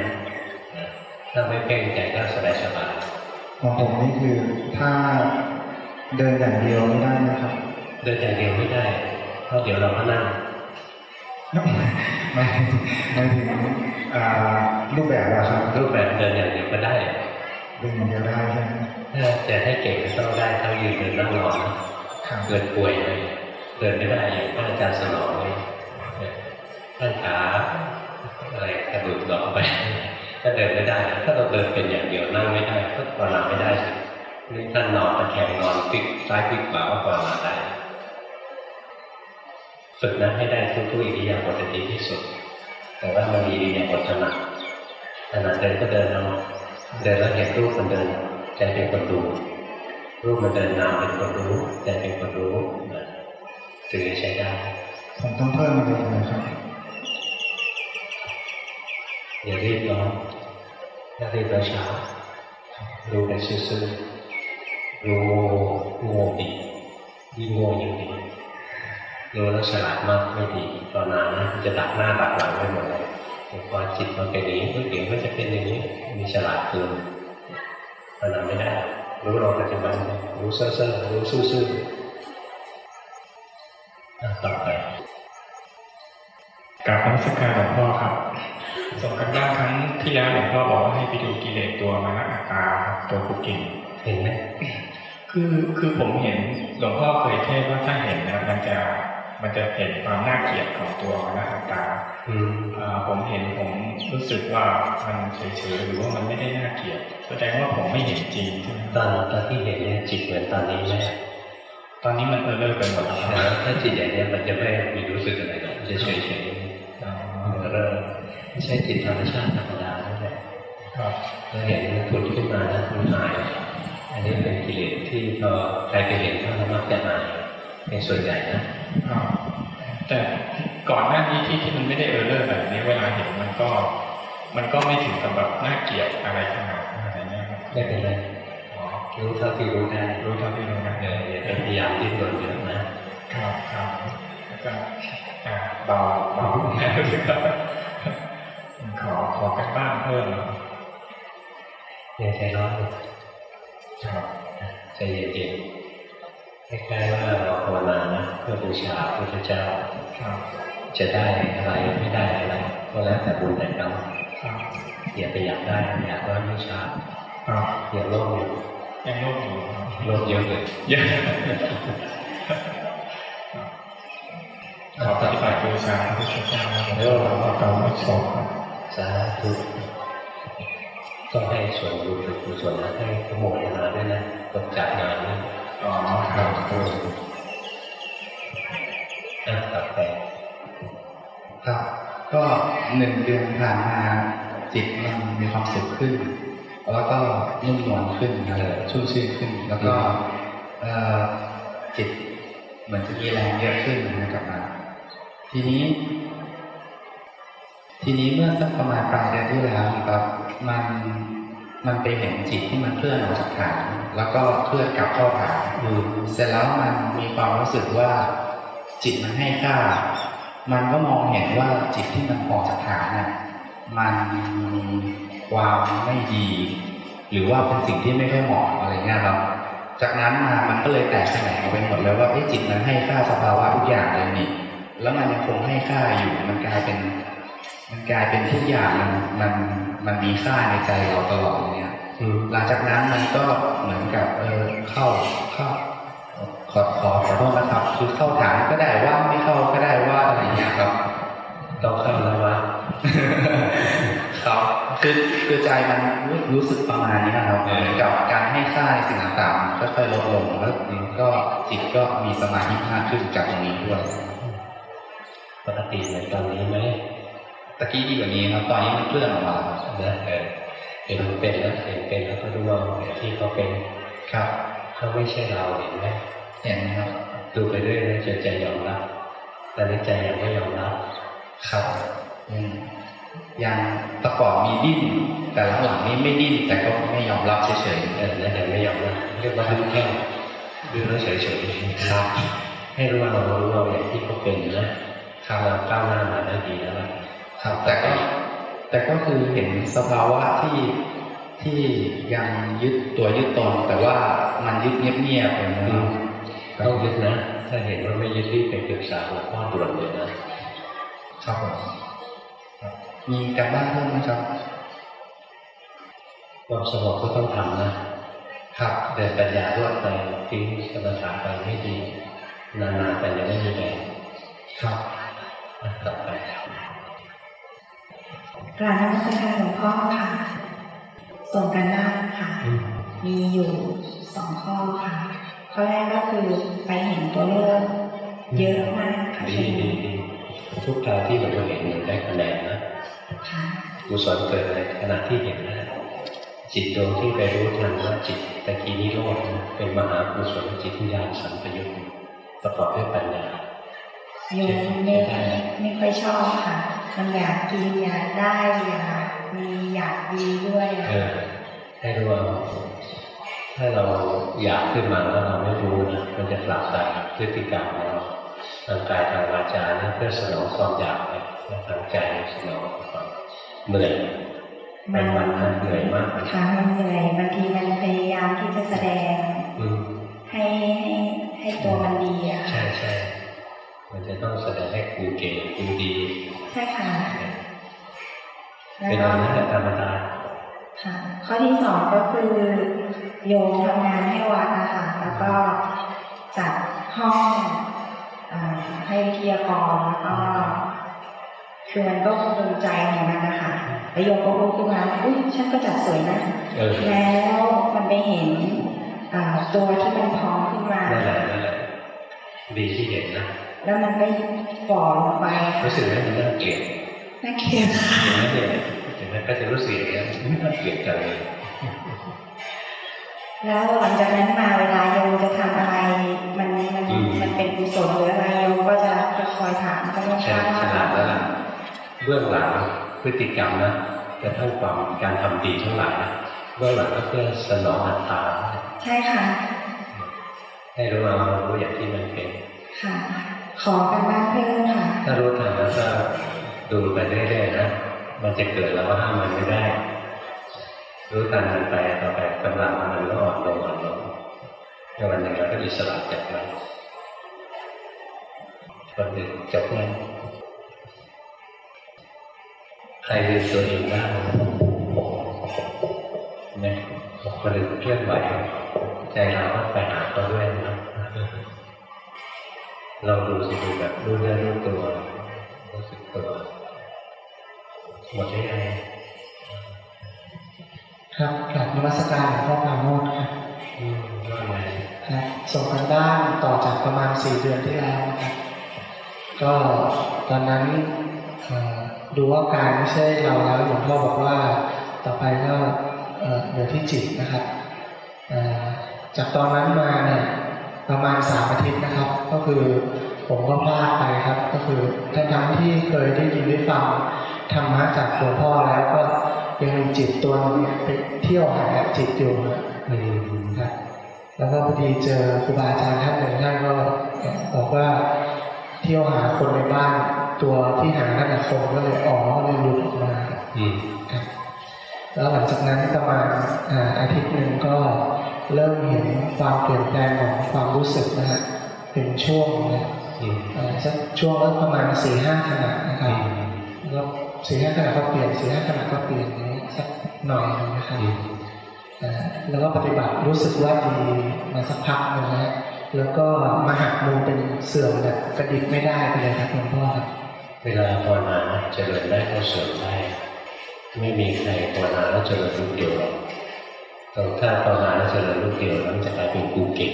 ถ้าไม่เพ่งใจก็สบายสบายของผมนี่คือถ้าเดินอย่างเดียวไม่ได้นะครับ เดินอย่างเดียวไม่ได้เพราะเดี๋ยวเราก็นั่งไม่ไม่ถึงอ่ารูปแบบอะครับรูปแบบเดินอย่างเดียวก็ได้เดินอย่างเดียวได้ใช่ไหมถ้าจะให้เก่งก็ต้องได้ทั้งยืนเดินนั่งนอนนะครับเกิดป่วยเลยเดินไม่ได้อย่างท่านอาจารย์สนองเลยท่านขาอะไรกระดูกหลอกไปถ้าเดินไม่ได้ ถ้าเราเดินเป็นอย่างเดียวนั่งไม่ได้ก็ภาวนาไม่ได้สินี่ท่านนอนตะแคงนอนพลิกซ้ายพลิกขวาก็ภาวนาได้ ฝึกนั้นให้ได้ทุกๆอิริยาบถจะดีที่สุด แต่ว่ามันมีอิริยาบถถนัดถนัดเดินก็เดินเอาเดินแล้วเห็นรูปมันเดินใจเป็นคนดู รูปมันเดินนามเป็นคนรู้ใจเป็นคนรู้นะถึงจะใช้ได้ผมต้องเพิ่มอะไรอีกไหมครับอย่ารีบร้อนอย่ารีบร้อนช้าดูไปซื่อๆรู้โง่โง่ดียิ่งโง่ยิ่งดี รู้แล้วฉลาดมากไม่ดีตอนนานนะมันจะดักหน้าดักหลังไว้หมดเลยพอจิตมันเป็นอย่างนี้ก็เดี๋ยวก็จะเป็นอย่างนี้มีฉลาดเกินตอนนั้นไม่ได้รู้เราปัจจุบันรู้เซ่อๆรู้ซื่อๆอะต่อไปกราบนมัสการหลวงพ่อครับส่งกันบ้านครั้งที่แล้วหลวงพ่อบอกว่าให้ไปดูกิเลสตัวมานะอัตตาครับตัวกุกินเห็นไหมคือคือผมเห็นหลวงพ่อเคยเทศว่าถ้าเห็นนะมันจะ มันจะเห็นความน่าเกลียดของตัวมานะอัตตาอืมอ่าผมเห็นผมรู้สึกว่ามันเฉยๆหรือว่ามันไม่ได้น่าเกลียดแสดงว่าผมไม่เห็นจริงใช่ไหมตอนตอนที่เห็นเนี่ยจิตเหมือนตอนนี้ไหมตอนนี้มันเออเลิกไปหมดแล้วครับถ้าจิตอย่างเนี้ยมันจะไม่มีรู้สึกอะไรหรอกมันจะเฉยเฉยอ๋อเริ่มไม่ใช่จิตธรรมชาติธรรมดานั่นแหละครับเราเห็นมันผุดขึ้นมาแล้วมันหาย อันนี้เป็นกิเลสที่พอใครไปเห็นก็มักจะหาย เป็นส่วนใหญ่นะครับแต่ก่อนหน้านี้ที่ที่มันไม่ได้เออเลิกแบบนี้เวลาเห็นมันก็ มันก็ไม่ถึงกับแบบน่าเกลียดอะไรขนาดนั้นอะไรเงี้ยครับไม่เป็นไรอ๋อรู้เท่าที่รู้ได้รู้เท่าที่รู้นะเอออย่าไปพยายามดิ้นรนเยอะนะครับครับแล้วก็อ่าเบาเบารู้สึกว่าขอขอกันบ้านเพิ่มนะครับยังใจร้อนอยู่ครับใจเย็นๆ คล้ายๆว่าเราภาวนานะเพื่อบูชาพระพุทธเจ้าครับจะได้อะไรไม่ได้อะไรก็แล้วแต่บุญแต่กรรมครับอย่าไปอยากได้อยากได้ไม่ช้าครับอย่าโลภอยู่ยังโลภอยู่ครับโลภเยอะเลยเยอะขอปฏิบัติบูชาพระพุทธเจ้าแล้วก็ขอการไม่สงครับสาธุต้องให้ส่วนบุญเป็นกุศลและให้ขโมยมาด้วยนะกดจัดงานนี้ อ๋อครับเอออะตัดไปครับก็หนึ่งเดือนผ่านมาจิตมันมีความสุขขึ้น แล้วก็นุ่มนวลขึ้นอะไรชุ่มชื่นขึ้น แล้วก็เอจิตเหมือนจะมีแรงเยอะขึ้นนะครับมา ทีนี้ ทีนี้เมื่อสักประมาณปลายเดือนที่แล้วครับมัน มันไปเห็นจิตที่มันเคลื่อนออกจากฐาน แล้วก็เคลื่อนกลับเข้าฐานอืมเสร็จแล้วมันมีความรู้สึกว่า จิตมันให้ค่า มันก็มองเห็นว่าจิตที่มันออกจากฐานน่ะมันมีความไม่ดี หรือว่าเป็นสิ่งที่ไม่ค่อยเหมาะอะไรเงี้ยครับ จากนั้นมามันก็เลยแตกแขนงออกไปหมดเลยว่าเอ๊ะจิตมันให้ค่าสภาวะทุกอย่างเลยนี่แล้วมันยังคงให้ค่าอยู่มันกลายเป็น มันกลายเป็นทุกอย่างมันมันมันมีค่าในใจเราตลอดอย่างเงี้ยอืมหลังจากนั้นมันก็เหมือนกับเออเข้าเข้าขอขอขอโทษนะครับคือเข้าฐานก็ได้ว่าไม่เข้าก็ได้ว่าอะไรอย่างเงี้ยครับต้องเข้าแล้วว่าครับคือคือใจมันรู้รู้สึกประมาณนี้นะครับเหมือนกับการให้ค่าในสิ่งต่างๆค่อยๆลดลงแล้วก็จิตก็มีสมาธิมากขึ้นจากตรงนี้ด้วยปกติเหมือนตอนนี้ไหม ตะกี้ดีกว่านี้ครับ ตอนนี้มันเคลื่อนออกมาครับนะเออเห็นเป็นแล้วเห็นเป็นแล้วก็รู้ว่าที่เขาเป็นครับเขาไม่ใช่เราเห็นไหมเห็นไหมครับดูไปเรื่อยๆจนใจยอมรับแต่ในใจยังไม่ยอมรับครับยังยังแตะก่อนมีดิ้นแต่หลังๆนี้ไม่ดิ้นแต่ก็ไม่ยอมรับเฉยเออแล้วยังไม่ยอมรับเรียกว่าดูแค่ดูแล้วเฉยๆครับ ให้รู้ว่าเรารู้เราอย่างที่เขาเป็นนะครับเราก้าวหน้ามาได้ดีแล้วล่ะๆ ครับแต่ก็แต่ก็คือเห็นสภาวะที่ที่ยังยึดตัวยึดตนแต่ว่ามันยึดเงียบๆอย่างนี้ต้องยึดนะ ถ้าเห็นว่าไม่ยึดรีบไปปรึกษาหลวงพ่อด่วนเลยนะครับผมครับมีการบ้านเพิ่มไหมครับความสงบก็ต้องทำนะครับแต่ปัญญารวดไปทิ้งสมถะไปไม่ดีนานๆไปยังไม่มีแรงครับกลับไป กราบนมัสการหลวงพ่อค่ะ ส่งกันบ้านค่ะอืมมีอยู่สองข้อค่ะ ข้อแรกก็คือไปเห็นตัวเลขเยอะมากค่ะดีช่วงดีนี้ดีทุกคราวที่เราเห็นมันได้คะแนนนะค่ะกุศลเกิดในขณะที่เห็นนะจิตดวงที่ไปรู้ทันว่าจิตตะกี้นี้โลดนะเป็นมหากุศลจิตวิญญาณสัมปยุตประกอบด้วยปัญญา โยมไม่ไม่ค่อยชอบค่ะมันอยากกินอยากได้อยากมีอยากดีด้วยอะเออให้รู้ว่าถ้าเราอยากขึ้นมาแล้วเราไม่รู้นะมันจะผลักดันพฤติกรรมของเราทางกายทางวาจานะเพื่อสนองความอยากเนี่ยและทางใจสนองความเหนื่อยเป็นวันนั้นเหนื่อยมากเลยค่ะมันเหนื่อยบางทีมันพยายามที่จะแสดงอืมให้ให้ให้ตัวมันดีอะใช่ค่ะใช่ มันจะต้องแสดงให้ครูเก่งครูดี ใช่ค่ะแล้วเป็นก็อย่างนั้นแหละธรรมดาค่ะ ข้อที่สองก็คือโยมทำงานให้วัดนะคะแล้วก็จัดห้องอาให้วิทยากรแล้วก็คือมันก็ภูมิใจของมันนะคะแล้วโยมก็พูดขึ้นมาอุ้ยฉันก็จัดสวยนะเออแล้วมันไปเห็นอ่าตัวที่มันพร้อมขึ้นมานั่นแหละนั่นแหละดีที่เห็นนะ แล้วมันไม่ฝ่อลงไปรู้สึกไหมมันน่าเกลียดน่าเกลียดค่ะเห็นไหมเนี่ยเห็นไหมก็จะรู้สึกอย่างนี้ยไม่น่าเกลียดจังเลยแล้วหลังจากนั้นมาเวลาโยมจะทำอะไร มันมันมันเป็นกุศลหรืออะไรโยมก็จะจะคอยถามก็ไม่ใช่ทราบฉลาดแล้วล่ะเบื้องหลังพฤติกรรมนะกระทั่งความการทำดีทั้งหลายนะเบื้องหลังก็เพื่อสนองอัตตาใช่ค่ะให้รู้ว่าเรารู้อย่างที่มันเป็นค่ะ ขอกันบ้านเพิ่มค่ะ ถ้ารู้ทันแล้วก็ดูไปเรื่อยๆนะ มันจะเกิดแล้วว่าห้ามมันไม่ได้ รู้ทันมันไปต่อไปกำลังมันก็อ่อนลงอ่อนลงในวันหนึ่งเราก็อิสระจากมันคนอื่นจบงานใครลืมตัวเองบ้างนะคนอื่นเคลื่อนไหวใจเราก็ไปหาเขาด้วยนะ เราดูสิดูแบบรู้เนื้อรู้ตัวรู้สึกตัวหมดได้ยังครับกลับนมัสการหลวงพ่อปราโมทครับอืมว่าไงครับส่งกันบ้านต่อจากประมาณสี่เดือนที่แล้วนะครับก็ตอนนั้นเอ่อดูว่ากายไม่ใช่เราแล้วหลวงพ่อบอกว่าต่อไปก็เอ่อเหลือที่จิตนะครับเอ่อจากตอนนั้นมาเนี่ย ประมาณสามอาทิตย์นะครับ ก็คือผมก็พลาดไปครับ ก็คือทั้งทั้งๆที่เคยได้ยินได้ฟังธรรมะจากหลวงพ่อแล้วก็ยังมีจิตตัวหนึงเนี่ยไปเที่ยวหาจิตอยู่นะอืมครับแล้วก็พอดีเจอครูบาอาจารย์ท่านหนึ่งท่านก็บอกว่าเที่ยวหาคนในบ้านตัวที่หานั่นนะคนก็เลยอ๋อก็เลยหลุดออกมาอืมครับแล้วหลังจากนั้นประมาณอ่าอาทิตย์หนึ่งก็ เริ่มเห็นความเปลี่ยนแปลงของความรู้สึกนะฮะเป็นช่วงนะอืมอ่าสักช่วงละประมาณสี่ห้าขณะนะคอืรับมแล้วสี่ห้าขณะก็เปลี่ยนสี่ห้าขณะก็เปลี่ยนอย่างนี้สักหน่อยหนึงนะครับอืมอ่าแล้วก็ปฏิบัติรู้สึกว่าดีมาสักพักหนึ่งนะฮะแล้วก็มาหักมุมเป็นเสื่อมแบบกระดิกไม่ได้ไปเลยครับหลวงพ่อครับเวลาภาวนาเจริญได้ก็เสื่อมได้ ไม่มีใครภาวนาแล้วเจริญรูปเดียวหรอก ตรงถ้าภาวนาแล้วเจริญรูปเดียวแล้วมันจะกลายเป็นกูเก่ง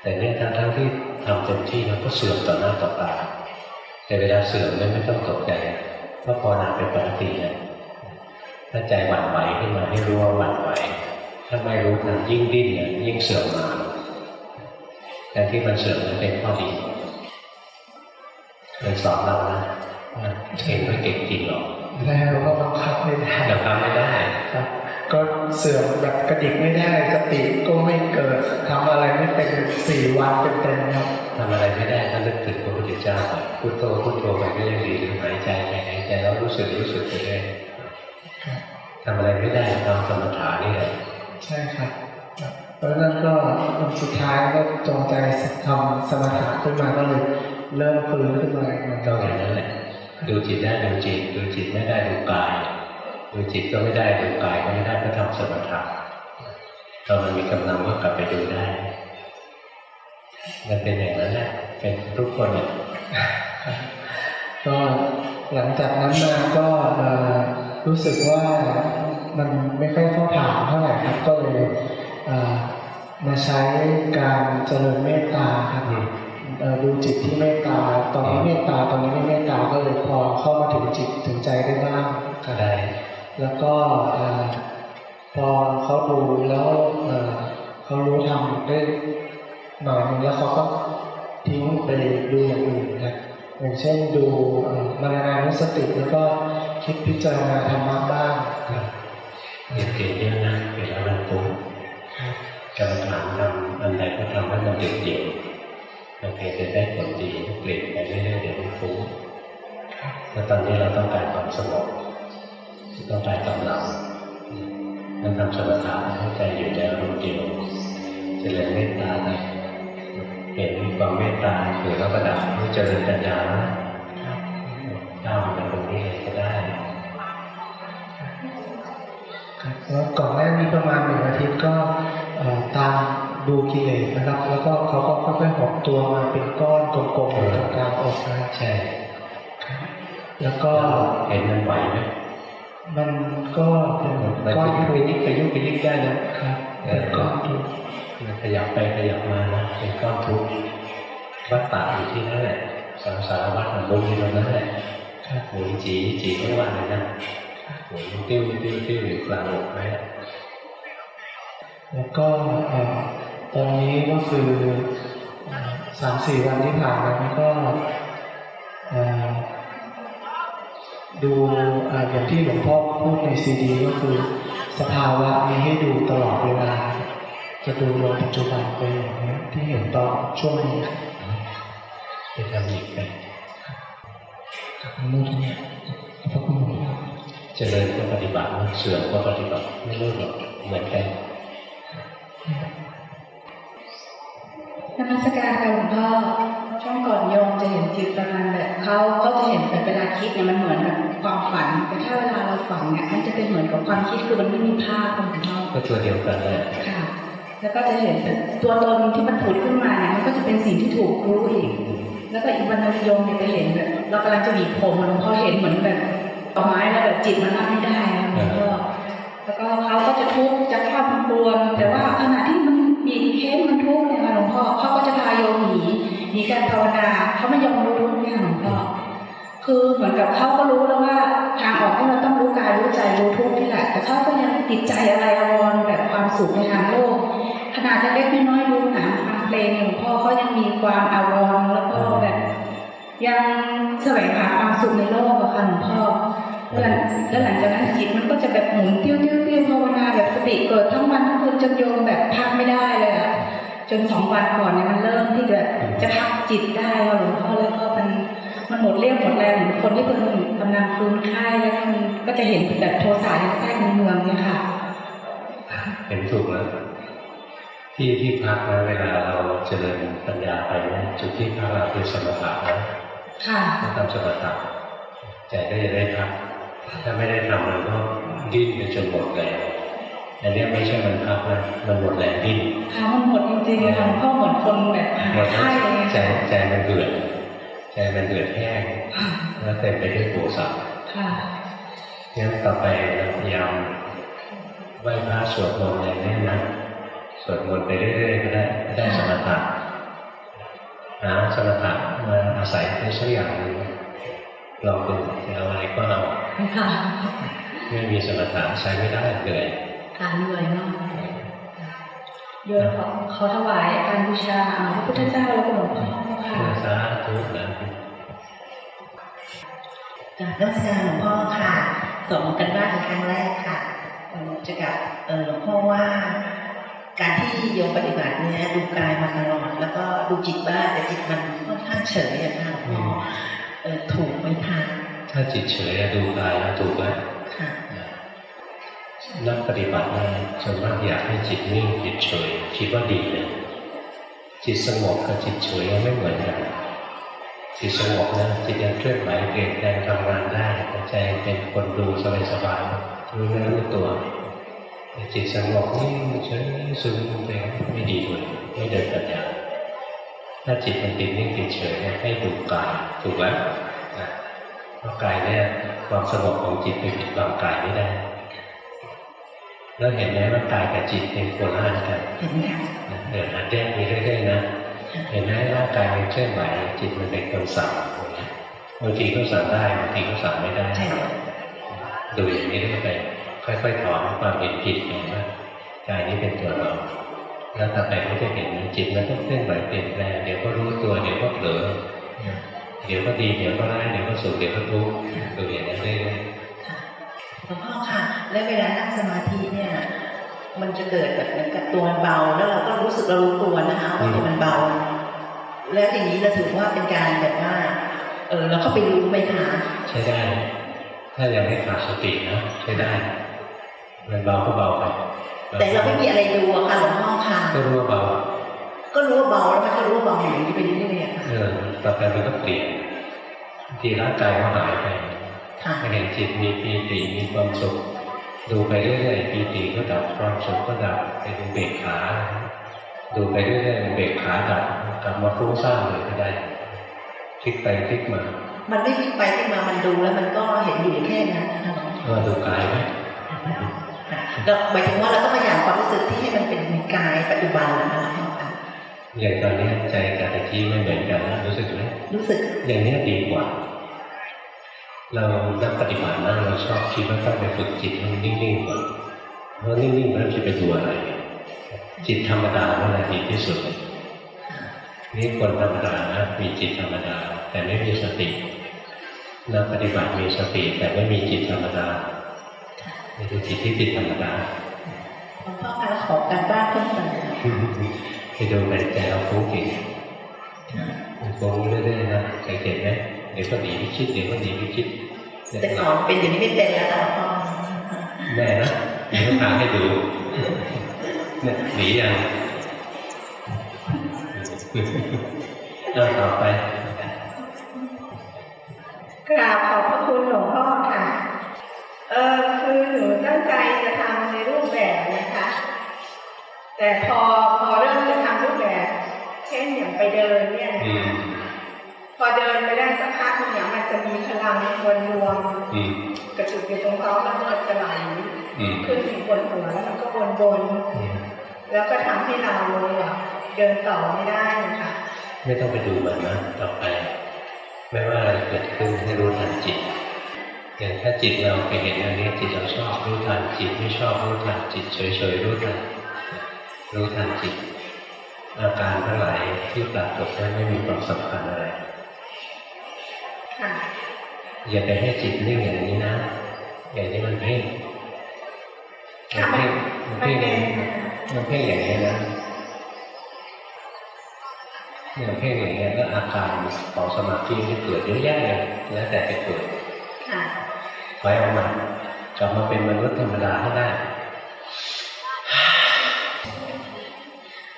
แต่เนี่ยทั้งทั้งๆที่ทำเต็มที่แล้วก็เสื่อมต่อหน้าต่อตาแต่เวลาเสื่อมเนี่ยไม่ต้องตกใจเพราะภาวนาเป็นปกติเนี่ยถ้าใจหวั่นไหวขึ้นมาให้รู้ว่าหวั่นไหวถ้าไม่รู้ทันยิ่งดิ้นเนี่ยยิ่งเสื่อมมาแต่ที่มันเสื่อมนั้นเป็นข้อดีเคยสอนเรานะว่าเองไม่เก่งจริงหรอกแล้วก็บังคับไม่ได้แต่ทำไม่ได้ครับ ก็เสื่อมแบบกระดิกไม่ได้สติก็ไม่เกิดทำอะไรไม่เป็นสี่วันเต็มๆครับทำอะไรไม่ได้ถ้านึกถึงพระพุทธเจ้าไปพุทโธพุทโธไปก็ยังดีหรือหายใจไปหายใจแล้วรู้สึกรู้สึกไปเรื่อยครับทำอะไรไม่ได้ทำสมถะนี่แหละใช่ครับครับเพราะฉะนั้นก็วันสุดท้ายก็จงใจทำสมถะขึ้นมาก็เลยเริ่มฟื้นขึ้นมาอีกเหมือนก็กันอย่างนั้นแหละดูจิตได้ดูจิตดูจิตไม่ได้ดูกาย ดูจิตก็ไม่ได้ดูกายก็ไม่ได้ก็ทำสมถะตอนมันมีกำลังก็กลับไปดูได้ มันเป็นอย่างนั้นแหละเป็นทุกคนเนี่ยก็หลังจากนั้นมาก็เอ่อรู้สึกว่ามันไม่ค่อยเข้าถามเท่าไหร่ครับก็เลยเอ่อมาใช้การเจริญเมตตาครับอืมเอ่อดูจิตที่เมตตา ตอนนี้เมตตาตอนนี้ไม่เมตตาก็เลยพอเข้ามาถึงจิตถึงใจได้บ้างครับได้ แล้วก็เอ่อพอเขาดูแล้วเอ่อเขารู้ทำได้หน่อยหนึงแล้วเขาก็ทิ้งไปดูอย่างอื่นนะอย่างเช่นดูเอ่อมรณานุสติแล้วก็คิดพิจารณาธรรมะบ้างครับเห็นเก่งเยอะนะเวลามันฟุ้งกรรมฐานทำอันใดก็ทำให้มันเด็ดเดี่ยวมันเพียงจะได้ผลดีเปลี่ยนไปเรื่อยๆเดี๋ยวมันฟุ้งแล้วตอนนี้เราต้องการความสงบ ต้องการกำลังมันทำสมถะให้ใจอยู่ในอารมณ์เดียวเจริญเมตตาไปเห็นมีความเมตตาเกิดแล้วประดับให้เจริญปัญญานะก้าวไปตรงนี้เลยก็ได้ครับแล้วก่อนหน้านี้ประมาณหนึ่งอาทิตย์ก็เอ่อตามดูกิเลสนะครับ แล้วก็เขาก็ค่อยๆหดตัวมาเป็นก้อนกลมๆอยู่ตรงกลางอกนะครับใช่แล้วก็เห็นมันไหวไหม มันก็เป็นมันก้อนขทุยุกกขยิบขยุกขยิบได้นะครับเป็นก้อนทุกมันขยับไปขยับมานะเป็นก้อนทุกข์วัฏฏะอยู่ที่นั่นแหละสังสารวัฏมันลงอยู่ตรงนั้นแหละครับหมุนจีจีทั้งวันเลยนะหมุนติ้วติ้วติ้วอยู่กลางอกไว้อะแล้วก็เอ่อตอนนี้ก็คือเอ่อสามสี่วันที่ผ่านมานี่ก็เอ่อ ดูอ่ออย่างที่หลวงพ่อพูดในซีดีก็คือ สภาวะมีให้ดูตลอดเวลา จะดูลงปัจจุบันไปอย่างนี้ยที่เห็นตอนช่วงนี้ครับไปทำอีกไปกับมือที่ยพระคุณหลวงพ่อเจริญก็ปฏิบัติเสื่อมก็ปฏิบัติไม่รู้หรอกเหมือนกันนมัสการค่ะหลวงพ่อ ช่วงก่อนโยมจะเห็นจิตประมาณแบบเขาเขาจะเห็นแต่เวลาคิดเนี่ยมันเหมือนกับความฝัน แต่ถ้าเวลาเราฝันเนี่ยมันจะเป็นเหมือนกับความคิดคือมันไม่มีภาพค่ะหลวงพ่อก็ตัวเดียวกันเลยค่ะ แล้วก็จะเห็นตัวตนที่มันผุดขึ้นมาเนี่ยมันก็จะเป็นสิ่งที่ถูกรู้อีก แล้วก็อีกวันหนึงโยมเนี่ยจะเห็นแบบเรากำลังจะหวีผมหลวงพ่อเห็นเหมือนแบบดอกไม้แล้วแบบจิตมันรับไม่ได้อะหลวงพ่อแล้วก็เขาก็จะทุกข์จะข้ามกลัวแต่ว่าขณะที่มันบีบเค้นมันทุกข์เนี่ยค่ะหลวงพ่อเขาก็จะพาโยมหนี หนีการภาวนาเขาไม่ยอมรู้ทุกข์เนี่ยหลวงพ่อคือเหมือนกับเขาก็รู้แล้วว่าทางออกที่เราต้องรู้กายรู้ใจรู้ทุกข์นี่แหละ แต่เขาก็ยังติดใจอะไรอาวรแบบความสุขในทางโลก ขนาดเล็กน้อยดูหนังฟังเพลงหลวงพ่อเขายังมีความอาวรแล้วก็แบบยังแสวงหาความสุขในโลกอะค่ะหลวงพ่อแล้วหลังจากนั้นจิตมันก็จะแบบหมุนเติ้ยวเติ้ยวเติ้ยวภาวนาแบบสติเกิดทั้งวันทั้งคืนจนโยมแบบพักไม่ได้เลยอะ จนสองวันก่อนเนี่ยมันเริ่มที่จะจะพักจิตได้ค่ะหลวงพ่อแล้วก็มันมันหมดเรี่ยวหมดแรงเหมือนคนที่เพิ่งกำลังฟื้นไข้แล้วก็มันก็จะเห็นแบบโทสะยังแทรกในเมืองเนี่ยค่ะเห็นถูกแล้วที่ที่พักนะเวลาเราเจริญปัญญาไปเนี่ยจุดที่พักเราคือสมถะนะค่ะถ้าทำสมถะใจก็จะได้พักถ้าไม่ได้ทำมันก็ดิ้นไปจนหมดแรง อันเนี้ยไม่ใช่มันพักนะมันหมดแรงดิ้นค่ะมันหมดจริงๆอะค่ะหลวงพ่อเหมือนคนแบบหมดใช่เลยใจใจมันเดือดใจมันเดือดแห้งแล้วเต็มไปด้วยโทสะค่ะงั้นต่อไปเราพยายามไหว้พระสวดมนต์อย่างนี้นะสวดมนต์ไปเรื่อยๆก็ได้ก็ได้สมถะหาสมถะมาอาศัยเป็นสักอย่างหนึ่งลองดูจะเอาอะไรก็เอาค่ะไม่มีสมถะใช้ไม่ได้เหนื่ อยการเหนื่อยมากโยนขอขอถวายการบูชาอ่าพระพุทธเจ้าและหลวงพ่อค่ะเพื่อสาธุนะจากนักแสดงหลวงพ่อค่ะส่งกันบ้านเป็นครั้งแรกค่ะเอ่อจะกับเอ่อหลวงพ่อว่า การที่โยมปฏิบัติเนี่ยดูกายมาตลอดแล้วก็ดูจิตบ้างแต่จิตมันค่อนข้างเฉยอะค่ะหลวงพ่อเอ่อถูกไหมคะถ้าจิตเฉยดูกายแล้วถูกแล้วค่ะ นักปฏิบัติเนี่ยส่วนมากอยากให้จิตนิ่งจิตเฉยคิดว่าดีเลยจิตสงบกับจิตเฉยไม่เหมือนกันจิตสงบนะจิตยังเคลื่อนไหวเปลี่ยนแปลงทำงานได้ใจเป็นคนดูสบายๆรู้เนื้อรู้ตัวแต่จิตสงบนิ่งเฉยซึมไปไม่ดีเลยไม่เดินปัญญาถ้าจิตมันติดนิ่งติดเฉยให้ดูกายถูกแล้วเพราะกายเนี่ยความสงบของจิตไปปิดบังกายไม่ได้ แล้วเห็นไหมว่ากายกับจิตเป็นคนละอันกันเห็นค่ะนะเดี๋ยวหัดแยกมีเรื่อยๆนะ เห็นไหมร่างกายมันเคลื่อนไหวจิตมันเป็นคนสั่งบางทีก็สั่งได้บางทีก็สั่งไม่ได้ใช่ค่ะดูอย่างนี้เรื่อยไปค่อยๆถอนความเห็นผิดเห็นว่ากายนี้เป็นตัวเราแล้วต่อไปก็จะเห็นจิตมันต้องเคลื่อนไหวเปลี่ยนแปลงเดี๋ยวก็รู้ตัวเดี๋ยวก็เผลอเดี๋ยวก็ดีเดี๋ยวก็ร้ายเดี๋ยวก็สุขเดี๋ยวก็ทุกข์ดูอย่างนี้เรื่อยค่ะ หลวงพ่อค่ะ แล้วเวลานั่งสมาธิเนี่ยมันจะเกิดแบบเหมือนกับตัวมันเบา แล้วเราก็รู้สึกเรารู้ตัวนะคะว่าตัวมันเบา แล้วอย่างนี้เราถือว่าเป็นการแบบว่าเออเราเข้าไปรู้ไหมคะๆใช้ได้ ถ้ายังไม่ขาดสตินะใช้ได้มันเบาก็เบาไปแต่เราไม่มีอะไรดูอะค่ะหลวงพ่อค่ะก็รู้ว่าเบา ก็รู้ว่าเบาแล้วมันก็รู้ว่าเบาอยู่อย่างนี้ไปเรื่อยๆอะค่ะเออต่อไปมันก็เปลี่ยนบางทีร่างกายก็หายไป ค่ะเห็นจิตมีปีติมีความสุข ดูไปเรื่อยๆปีติก็ดับความสุขก็ดับเป็นอุเบกขา ดูไปเรื่อยๆอุเบกขาดับกลับมาฟุ้งซ่านเลยก็ได้พลิกไปพลิกมามันไม่พลิกไปพลิกมามันดูแล้วมันก็เห็นอยู่แค่นั้นนะคะหลวงพ่อก็ดูกายไหมค่ะเราหมายถึงว่าเราต้องพยายามความรู้สึกที่ให้มันเป็นกายปัจจุบันนะคะหลวงพ่อค่ะอย่างตอนนี้ใจกับตะกี้ไม่เหมือนกันนะรู้สึกไหมรู้สึกอย่างนี้ดีกว่า เรานักปฏิบัตินะเราชอบคิดว่าต้องไปฝึกจิตให้มันนิ่งๆก่อนเพราะนิ่งๆแล้วจะไปดูอะไร จิตธรรมดานั่นแหละดีที่สุดนี่คนธรรมดานะมีจิตธรรมดา แต่ไม่มีสตินักปฏิบัติมีสติแต่ไม่มีจิตธรรมดานี่คือจิตที่ติดธรรมดาหลวงพ่อคะแล้วขอการบ้านเพิ่มเติมไปดูในใจเราฟุ้งจริงมันฟุ้งเรื่อยๆนะสังเกตไหมเดี๋ยวก็หนีไปคิดเดี๋ยวก็หนีไปคิดเนี่ยแต่ก่อนเป็นอย่างนี้ไม่เป็นแล้วค่ะหลวงพ่อแน่นะเดี๋ยวทางให้ดูเนี่ยหนียังเอาต่อไปกราบขอบพระคุณหลวงพ่อค่ะ เออคือหนูตั้งใจจะทำในรูปแบบนะคะ แต่พอพอเริ่มจะทำรูปแบบ เช่นอย่างไปเดินเนี่ยนะอืม พอเดินไปได้สักพักหนึ่งเนี่ยมันจะมีพลังวนรวมอืมกระจุกอยู่ตรงท้องแล้วมันจะไหลอืมขึ้นถึงบนหัวแล้วมันก็วนบนอืมๆแล้วก็ทำให้เราอะเดินต่อไม่ได้นะคะไม่ต้องไปดูมันนะต่อไป ไม่ว่าอะไรเกิดขึ้นให้รู้ทันจิตอย่างถ้าจิตเราไปเห็นอันนี้จิตเราชอบรู้ทันจิตไม่ชอบรู้ทันจิตเฉยๆรู้ทันรู้ทันจิตอาการทั้งหลายที่ปรากฏนั้นไม่มีความสำคัญอะไรค่ะ อย่าไปให้จิตนิ่งอย่างนี้นะ อย่างนี้มันเพ่งมันเพ่งมันมันเพ่งเป็นมันเพ่งอย่างนี้นะเนี่ยเพ่งอย่างนี้ยแล้วอาการของสมาธิที่เกิดเยอะแยะเลยแล้วแต่จะเกิดค่ะถอยออกมากลับมาเป็นมนุษย์ธรรมดาให้ได้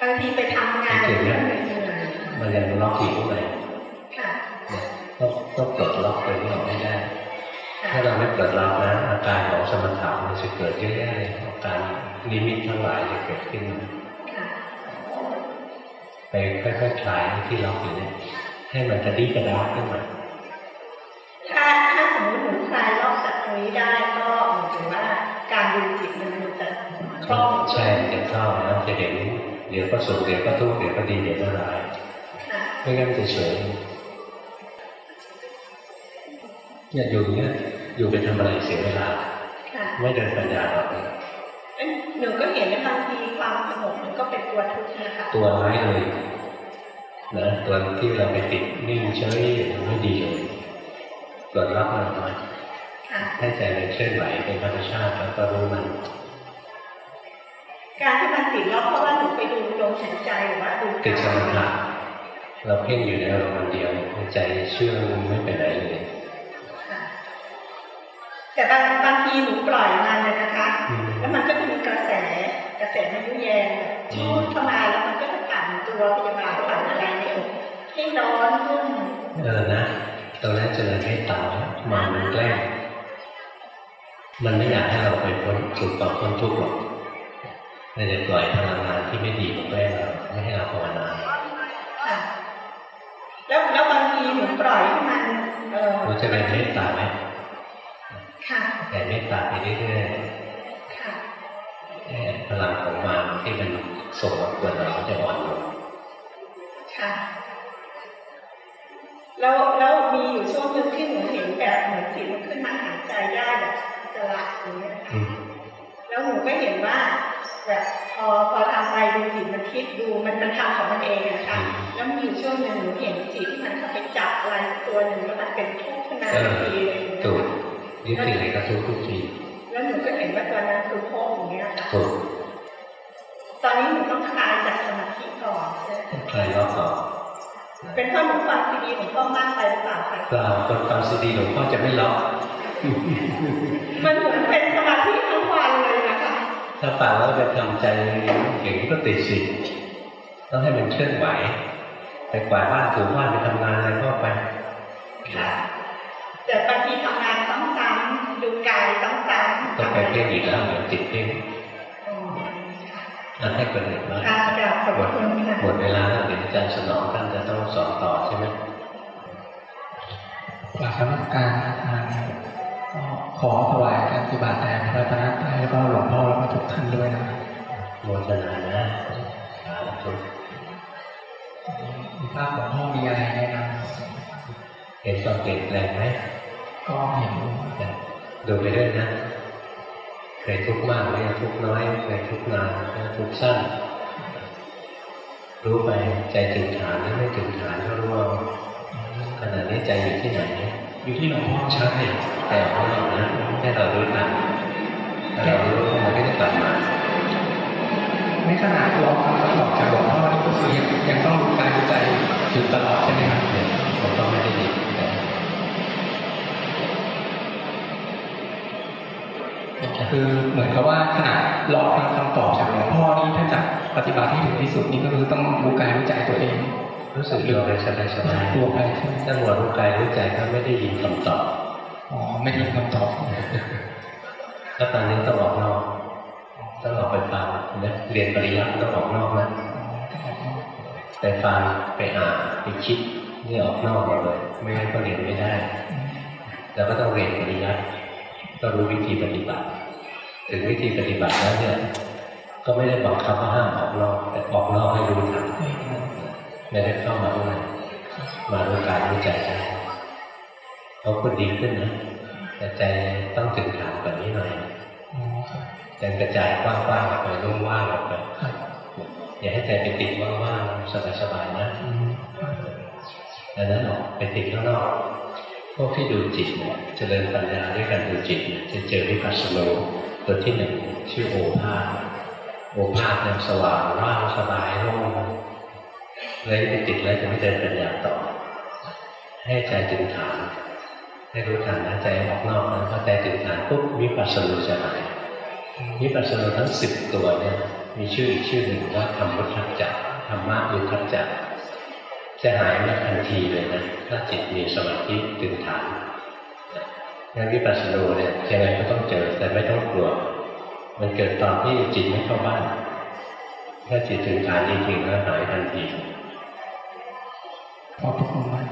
บางทีไปทำงานแบบนี้เหนื่อยมันยังล็อกอยู่ข้างในๆค่ะเนี่ย ต้องต้องปลดล็อกตัวนี้ออกให้ได้ค่ะถ้าเราไม่เปิดรับนะอาการของสมถะมันจะเกิดเยอะแยะเลยอาการนิมิตทั้งหลายจะเกิดขึ้นค่ะไปค่อยๆคลายที่ล็อกอยู่เนี่ยให้มันกระดิกระดาขึ้นมาถ้าถ้าสมมติหนูคลายรอบจากตรงนี้ได้ก็หมายถึงว่าการดูจิตมันจะคล่องใช่จะเข้าแล้วจะเห็นเดี๋ยวก็สุขเดี๋ยวก็ทุกข์เดี๋ยวก็ดีเดี๋ยวก็ร้ายค่ะไม่งั้นจะเฉย อย่าอยู่เนี่ยอยู่ไปทำอะไรเสียเวลาค่ะไม่เดินปัญญาหรอกเอ้ยหนูก็เห็นว่าบางทีความสงบมันก็เป็นตัวทุกข์นะคะตัวร้ายเลยนะตัวที่เราไปติดนิ่งเฉยไม่ดีเลยตรวจรับมันหน่อยค่ะให้ใจมันเคลื่อนไหวเป็นธรรมชาติแล้วก็รู้มันการที่มันติดแล้วเพราะว่าหนูไปดูลมหายใจหรือว่าดูติดสมถะเราเพ่งอยู่ในอารมณ์อันเดียวใจเชื่องไม่ไปไหนเลยค่ะ แต่บางบางทีหนูปล่อยมันเลยนะคะอืมแล้วมันก็จะมีกระแสกระแสมันยุแยงแบบชูดเข้ามาแล้วมันก็จะผ่านตัวพยาบาลผ่านอะไรเนี่ยให้ร้อนขึ้นเออนะตรงนั้นเจริญให้ตามามันแกล้งมันไม่อยากให้เราไปพ้นถูกต่อพ้นทุกข์หรอกมันจะปล่อยพลังงานที่ไม่ดีมาแกล้งเราไม่ให้เราภาวนาค่ะแล้วแล้วบางทีหนูปล่อยให้มันเออเราจะเป็นเมตตาไหมค่ะ แต่เมตตาไปเรื่อยค่ะๆแต่พลังของมารที่มันส่งมากวนเราจะอ่อนลงค่ะแล้วแล้วมีอยู่ช่วงหนึ่งที่หนูเห็นแบบเหมือนจิตมันขึ้นมาหายใจได้แบบจะหลับอย่างเงี้ยค่ะอืมแล้วหนูก็เห็นว่าแบบพอพอทำไปดูจิตมันคิดดูมันมันทำของมันเองอะนะคะแล้วมีอยู่ช่วงหนึ่งหนูเห็นจิตที่มันเข้าไปจับอะไรตัวหนึ่งแล้วมันเป็นทุกข์ขึ้นมาเอทัอนทีเลยอย่างเงี้ยถูก ยึดสิ่งไหนก็ทุกทุกทีแล้วหนูก็เห็นว่าตัวนั้นคือพ่ออย่างเงี้ยค่ะถูกตอนนี้หนูต้องคลายจากสมาธิก่อนใช่ไหมใครล็อกต่อเป็นเพราะหนูฟังซีดีหลวงพ่อมากไปหรือเปล่าคะเราคนฟังซีดีหลวงพ่อจะไม่ล็อกมันเหมือนเป็นสมาธิทั้งวันเลยนะคะถ้าฟังแล้วไปทำใจอย่างนี้ก็ติดสิต้องให้มันเคลื่อนไหวไปกวาดบ้านถูบ้านไปทำงานอะไรก็ไปค่ะ แต่บางทีทำงานซ้ำๆดูกายซ้ำๆต้องไปเพ่งอีกแล้วเดี๋ยวติดเพ่งอ๋อค่ะนั่นให้คนอื่นมากค่ะกราบขอบคุณค่ะหมดเวลาแล้วเดี๋ยวอาจารย์สนองท่านจะต้องสอนต่อใช่ไหมกราบนมัสการอาจารย์ครับก็ขอถวายการปฏิบัติแด่พระรัตนตรัยแล้วก็หลวงพ่อแล้วก็ทุกท่านด้วยนะครับโมทนานะสาธุมีภาพหลวงพ่อมีอะไรแนะนเห็นความเปลี่ยนแปลงไหมำก็เห็นดูไปเรื่อยนะเคยทุกข์มากหรือยังทุกข์น้อยเคยทุกข์นานหรือทุกข์สั้นรู้ไปใจถึงฐานหรือไม่ถึงฐานก็รู้เอาขณะนี้ใจอยู่ที่ไหน อยู่ที่หลวงพ่อใช่แต่ของเรานะให้เรารู้ทันถ้าเรารู้มันก็จะกลับมาในขณะรอคำตอบจากหลวงพ่อนี่ก็คือยังยังต้องรู้กายรู้ใจอยู่ตลอด คือเหมือนกับว่าขณะรอฟังคำตอบจากหลวงพ่อนี่ถ้าจะปฏิบัติให้ถึงที่สุดนี่ก็คือต้องรู้กายรู้ใจตัวเอง รู้สึกตัวไปสบายสบายตัวไปใช่ไหมถ้าหัวรู้กายรู้ใจก็ไม่ได้ยินคำตอบอ๋อไม่ได้ยินคำตอบถ้าตอนนี้ต้องออกนอกต้องออกไปฟังนะเรียนปริยัติต้องออกนอกนะไปฟังไปอ่านไปคิดนี่ออกนอกหมดเลย ไม่งั้นก็เรียนไม่ได้เราก็ต้องเรียนปริยัติก็รู้วิธีปฏิบัติ ถึงวิธีปฏิบัติแล้วเนี่ย ก็ไม่ได้บังคับว่าห้ามออกนอกแต่ออกนอกให้รู้ทันไม่ได้เข้ามาด้วยมารู้กายรู้ใจได้เขาก็ดีขึ้นนะแต่ใจต้องถึงฐานกว่านี้หน่อยใจกระจายกว้างๆออกไปโล่งว่างออกไปอย่าให้ใจไปติดว่างๆสบายๆนะอืมครับดังนั้นออกไปติดข้างนอกพวกที่ดูจิตเนี่ยเจริญปัญญาด้วยการดูจิตเนี่ยจะเจอวิปัสสโน ตัวที่หนึ่งชื่อโอภาสโอภาสเนี่ยสว่างว่างสบายโล่งเลยไปติดแล้วจะไม่เดินปัญญาต่อ ให้ใจถึงฐานให้รู้ทันนะใจออกนอกนะพอใจถึงฐานปุ๊บวิปัสสโนจะหายวิปัสสโนทั้งสิบตัวเนี่ยมีชื่ออีกชื่อหนึ่งว่าธรรมุทธจักรธรรมะยุทธจักรจะหายมาทันทีเลยนะถ้าจิตมีสมาธิถึงฐาน งั้นวิปัสสนูเนี่ยยังไงก็ต้องเจอแต่ไม่ต้องกลัว มันเกิดตอนที่จิตไม่เข้าบ้านถ้าจิตถึงฐานจริงๆแล้วหายทันทีขอบพระคุณมาก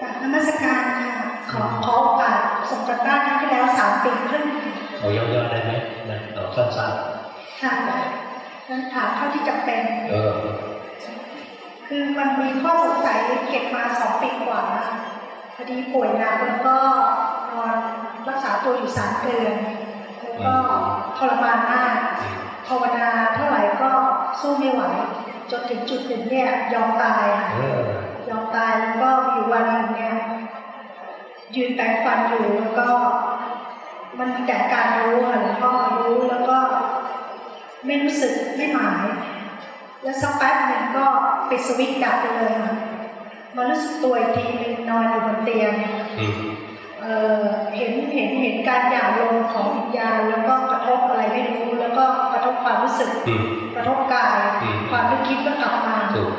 กราบนมัสการค่ะขอขอโอกาสส่งกันบ้านครั้งที่แล้วสามปีครึ่งเอาย่อๆได้ไหมนะเอาสั้นค่ะแล้วถามเท่าที่จะเป็นๆเออ คือมันมีข้อสงสัยเก็บมาสองปีกว่า พอดีป่วยหนักแล้วก็นอนรักษาตัวอยู่สามเดือนแล้วก็ทรมานมากภาวนาเท่าไหร่ก็สู้ไม่ไหว จนถึงจุดหนึ่งเนี่ยยอมตายค่ะเออยอมตายแล้วก็มีอยู่วันหนึ่งเนี่ยยืนแปรงฟันอยู่แล้วก็มันมีแต่การรู้ค่ะหลวงพ่อรู้แล้วก็ไม่รู้สึกไม่หมาย แล้วสักแป๊บหนึ่งก็ปิดสวิตช์ดับไปเลยค่ะ มารู้สึกตัวอีกทีหนึงนอนอยู่บนเตียงอืมเอ่อเห็นเห็นเห็นการหย่าลงของวิญญาณแล้วก็กระทบอะไรไม่รู้ แล้วก็กระทบความรู้สึกอืมกระทบกายอืมความนึกคิดก็กลับมาถูก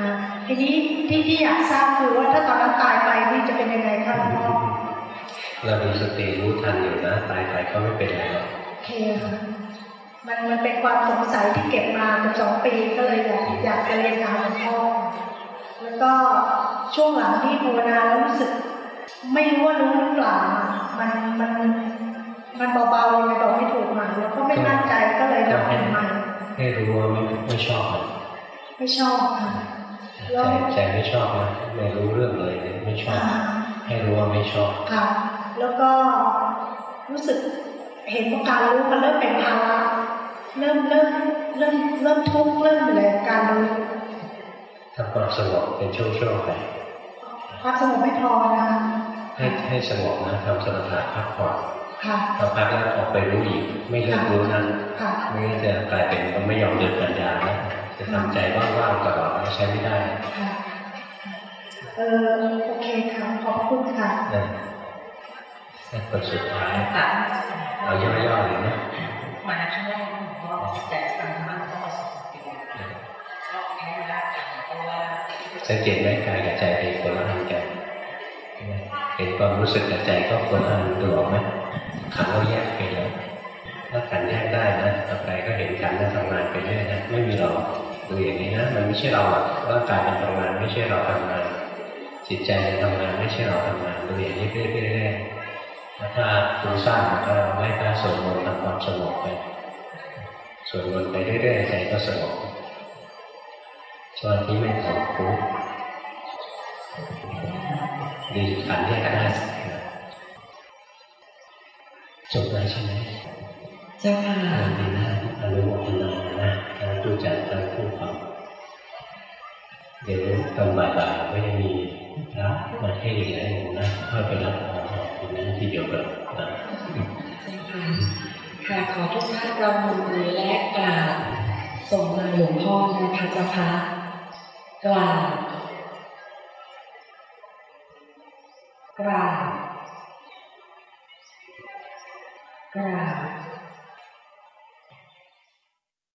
ฮะทีนี้ที่ที่อยากทราบคือว่าถ้าตอนนั้นตายไปนี่จะเป็นยังไงคะหลวงพ่อเรามีสติรู้ทันอยู่นะตายไปก็ไม่เป็นไรหรอกโอเคค่ะมันมันเป็นความสงสัยที่เก็บมาเกือบสองปีก็เลยอยากอยากจะเรียนถามหลวงพ่อแล้ว ก็ช่วงหลังที่ภาวนาแล้วรู้สึก ไม่รู้ว่ารู้หรือเปล่ามันมันมันเบาๆยังไงบอกไม่ถูกมาแล้วก็ไม่มั่นใจก็เลยนับเป็นใหม่ให้รู้ว่าไม่ไม่ชอบมันไม่ชอบค่ะใจแล้วใจไม่ชอบนะไม่รู้เรื่องเลยเนี่ยไม่ชอบอ่าให้รู้ว่าไม่ชอบค่ะแล้วก็รู้สึกเห็นว่าการรู้มันเริ่มเป็นภาระเริ่มเริ่มเริ่มเริ่มทุกข์เริ่มอะไรกับการรู้ ถ้าความสงบเป็นช่วงๆไปความสงบไม่พอนะคะให้ให้สงบนะทำสมถะพักผ่อนค่ะพอพักแล้วออกไปรู้อีกไม่เลิกรู้นั้นค่ะไม่งั้นจะกลายเป็นก็ไม่ยอมเดินปัญญานะจะทำใจว่างๆตลอดใช้ไม่ได้ค่ะเออโอเคค่ะขอบคุณค่ะนะนั่นคนสุดท้ายค่ะเอาย่อๆเลยนะมาครั้งแรกผมก็แจกฟังมากตั้ง สังเกตไหมกายกับใจเป็นคนละอันกันเห็นความรู้สึกกับใจก็คนละอันดูออกไหมขันเราแยกไปแล้วถ้าขันแยกได้นะต่อไปก็เห็นขันนั้นทำงานไปเรื่อยนะไม่มีเราดูอย่างนี้นะมันไม่ใช่เรารอกร่างกายมันทำงานไม่ใช่เราทำงาน จิตใจมันทำงานไม่ใช่เราทำงานดูอย่างนี้เรื่อยๆแล้วถ้าฟุ้งซ่านก็ไล่ตาสวดมนต์ทำความสงบไปสวดมนต์ไปเรื่อยๆใจก็สงบ สมาธิไม่ถอดฟุ้งดีขันแยกได้จบแล้วใช่ไหมเจ้าค่ะอ่าดีนะอนุโมทนานะทั้งผู้จัดทั้งผู้ฟังเดี๋ยวตอนบ่ายๆก็จะมีพระมาเทศน์อีกแล้วนะค่อยไปรับพรทีนั้นทีเดียวกันนะค่ะขอทุกท่านเรามือมือและกราบส่งมาหลวงพ่อนะคะเจ้าค่ะ กราบกราบกราบ